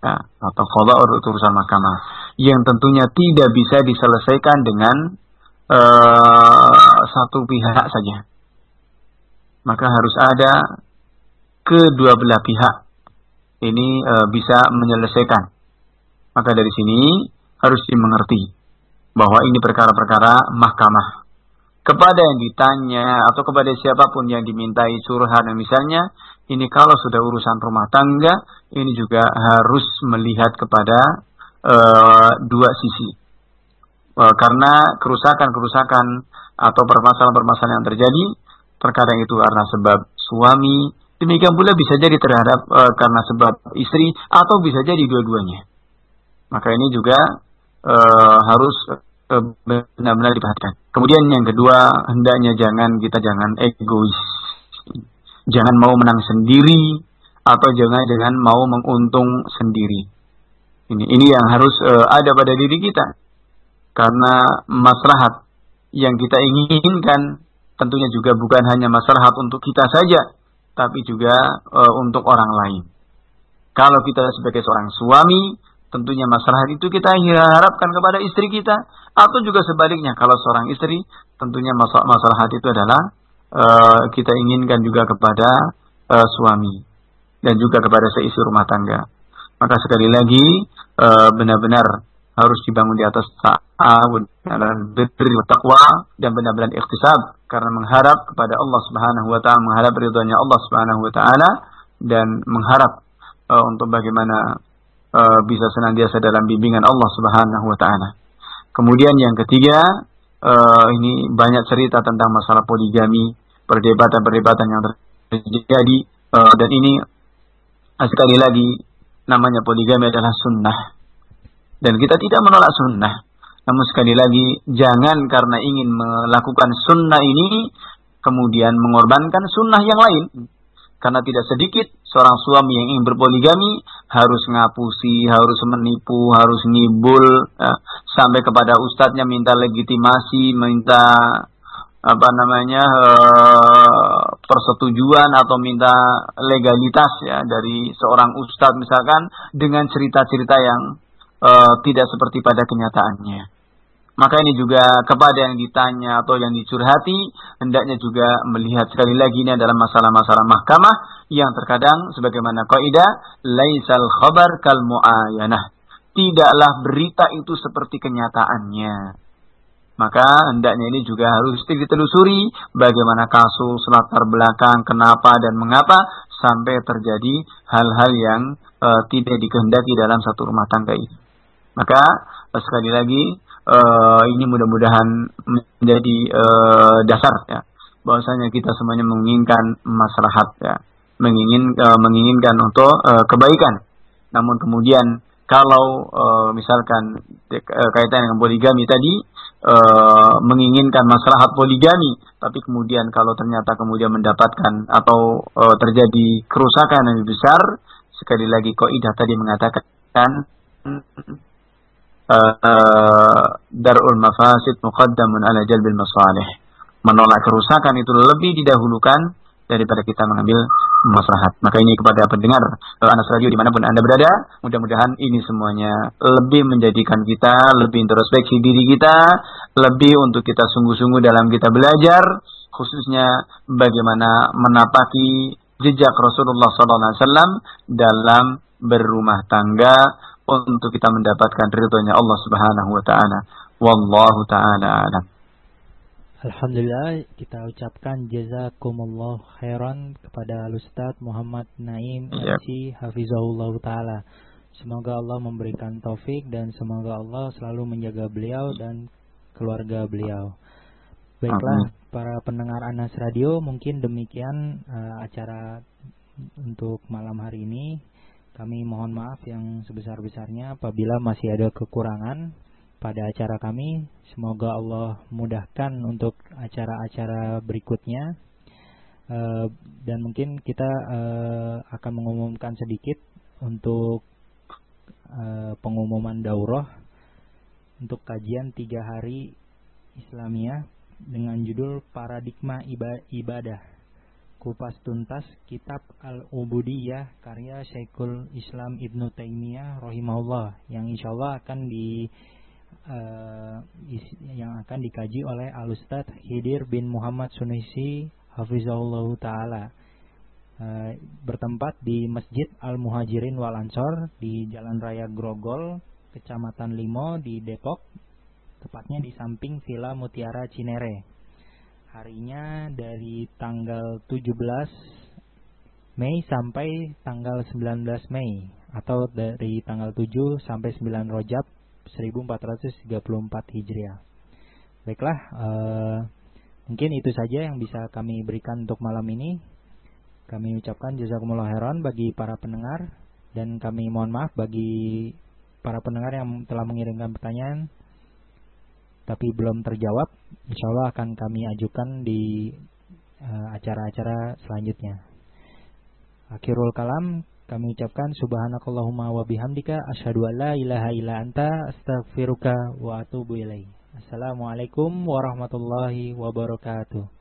Speaker 2: Ya, atau kodok urusan mahkamah yang tentunya tidak bisa diselesaikan dengan uh, satu pihak saja. Maka harus ada kedua belah pihak ini uh, bisa menyelesaikan. Maka dari sini harus dimengerti bahwa ini perkara-perkara mahkamah. Kepada yang ditanya atau kepada siapa pun yang dimintai suruhan misalnya, ini kalau sudah urusan rumah tangga, ini juga harus melihat kepada uh, dua sisi. Eh, karena kerusakan-kerusakan atau permasalahan-permasalahan yang terjadi terkadang itu karena sebab suami demikian pula bisa jadi terhadap e, karena sebab istri atau bisa jadi dua-duanya. Maka ini juga harus benar-benar diperhatikan. Kemudian yang kedua hendaknya jangan kita jangan egois. Jangan mau menang sendiri atau jangan jangan mau menguntung sendiri. Ini ini yang harus e, ada pada diri kita. Karena maslahat yang kita inginkan tentunya juga bukan hanya maslahat untuk kita saja, tapi juga e, untuk orang lain. Kalau kita sebagai seorang suami, tentunya maslahat itu kita harapkan kepada istri kita, atau juga sebaliknya kalau seorang istri, tentunya masalah maslahat itu adalah e, kita inginkan juga kepada e, suami. Dan juga kepada seisi rumah tangga. Maka sekali lagi e, benar-benar harus dibangun di atas ta'awun birri wa taqwa dan benar-benar ikhtisab. Karena mengharap kepada Allah Subhanahu wa taala mengharap ridhonya Allah Subhanahu wa taala dan mengharap uh, untuk bagaimana uh, bisa senantiasa dalam bimbingan Allah Subhanahu wa taala. Kemudian yang ketiga, uh, ini banyak cerita tentang masalah poligami, perdebatan-perdebatan yang terjadi uh, dan ini sekali lagi namanya poligami adalah sunnah dan kita tidak menolak sunnah. Namun sekali lagi jangan karena ingin melakukan sunnah ini kemudian mengorbankan sunnah yang lain. Karena tidak sedikit seorang suami yang ingin berpoligami harus ngapusi, harus menipu, harus ngibul, ya, sampai kepada ustadznya minta legitimasi, minta apa namanya uh, persetujuan atau minta legalitas ya dari seorang ustadz misalkan dengan cerita-cerita yang uh, tidak seperti pada kenyataannya. Maka ini juga kepada yang ditanya atau yang dicurhati, hendaknya juga melihat sekali lagi ini adalah masalah-masalah mahkamah yang terkadang sebagaimana kaidah laisal khabar kal muayanah. Tidaklah berita itu seperti kenyataannya. Maka hendaknya ini juga harus ditelusuri bagaimana kasus latar belakang, kenapa dan mengapa sampai terjadi hal-hal yang uh, tidak dikehendaki dalam satu rumah tangga ini. Maka sekali lagi uh, ini mudah-mudahan menjadi uh, dasar ya. Bahwasanya kita semuanya menginginkan maslahat ya. Mengingin uh, menginginkan untuk uh, kebaikan. Namun kemudian kalau uh, misalkan kaitan dengan poligami tadi uh, menginginkan maslahat poligami tapi kemudian kalau ternyata kemudian mendapatkan atau uh, terjadi kerusakan yang lebih besar sekali lagi kaidah tadi mengatakan darul mafasid muqaddamun ala jalbil masalih. Menolak kerusakan itu lebih didahulukan daripada kita mengambil maslahat. Maka ini kepada pendengar uh, Anas Radio di mana pun Anda berada, mudah-mudahan ini semuanya lebih menjadikan kita, lebih introspeksi diri kita, lebih untuk kita sungguh-sungguh dalam kita belajar, khususnya bagaimana menapaki jejak Rasulullah SAW dalam berumah tangga, untuk kita mendapatkan ridhonya Allah Subhanahu wa taala. Wallahu taala alam.
Speaker 1: Alhamdulillah kita ucapkan jazakumullah khairan kepada Ustaz Muhammad Naim yep. MC Hafizahullah Ta'ala. Semoga Allah memberikan taufik dan semoga Allah selalu menjaga beliau dan keluarga beliau. Baiklah Amin. para pendengar Anas Radio mungkin demikian uh, acara untuk malam hari ini. Kami mohon maaf yang sebesar-besarnya apabila masih ada kekurangan pada acara kami. Semoga Allah mudahkan untuk acara-acara berikutnya. Uh, dan mungkin kita uh, akan mengumumkan sedikit untuk uh, pengumuman daurah untuk kajian tiga hari Islamiyah dengan judul Paradigma Ibadah kupas tuntas kitab Al-Ubudiyah karya Syekhul Islam Ibnu Taimiyah rahimahullah yang insyaallah akan di uh, yang akan dikaji oleh Al Ustaz Hidir bin Muhammad Sunaisi hafizahullah taala. Uh, bertempat di Masjid Al Muhajirin Wal Ansor di Jalan Raya Grogol Kecamatan Limo di Depok tepatnya di samping Villa Mutiara Cinere harinya dari tanggal 17 Mei sampai tanggal 19 Mei atau dari tanggal 7 sampai 9 Rojab 1434 Hijriah. Baiklah, uh, mungkin itu saja yang bisa kami berikan untuk malam ini. Kami ucapkan jazakumullah khairan bagi para pendengar dan kami mohon maaf bagi para pendengar yang telah mengirimkan pertanyaan tapi belum terjawab, insya Allah akan kami ajukan di eh, acara-acara uh, selanjutnya. Akhirul kalam kami ucapkan subhanakallahumma wa bihamdika asyhadu an la ilaha illa anta astaghfiruka wa atubu ilaik. Assalamualaikum warahmatullahi wabarakatuh.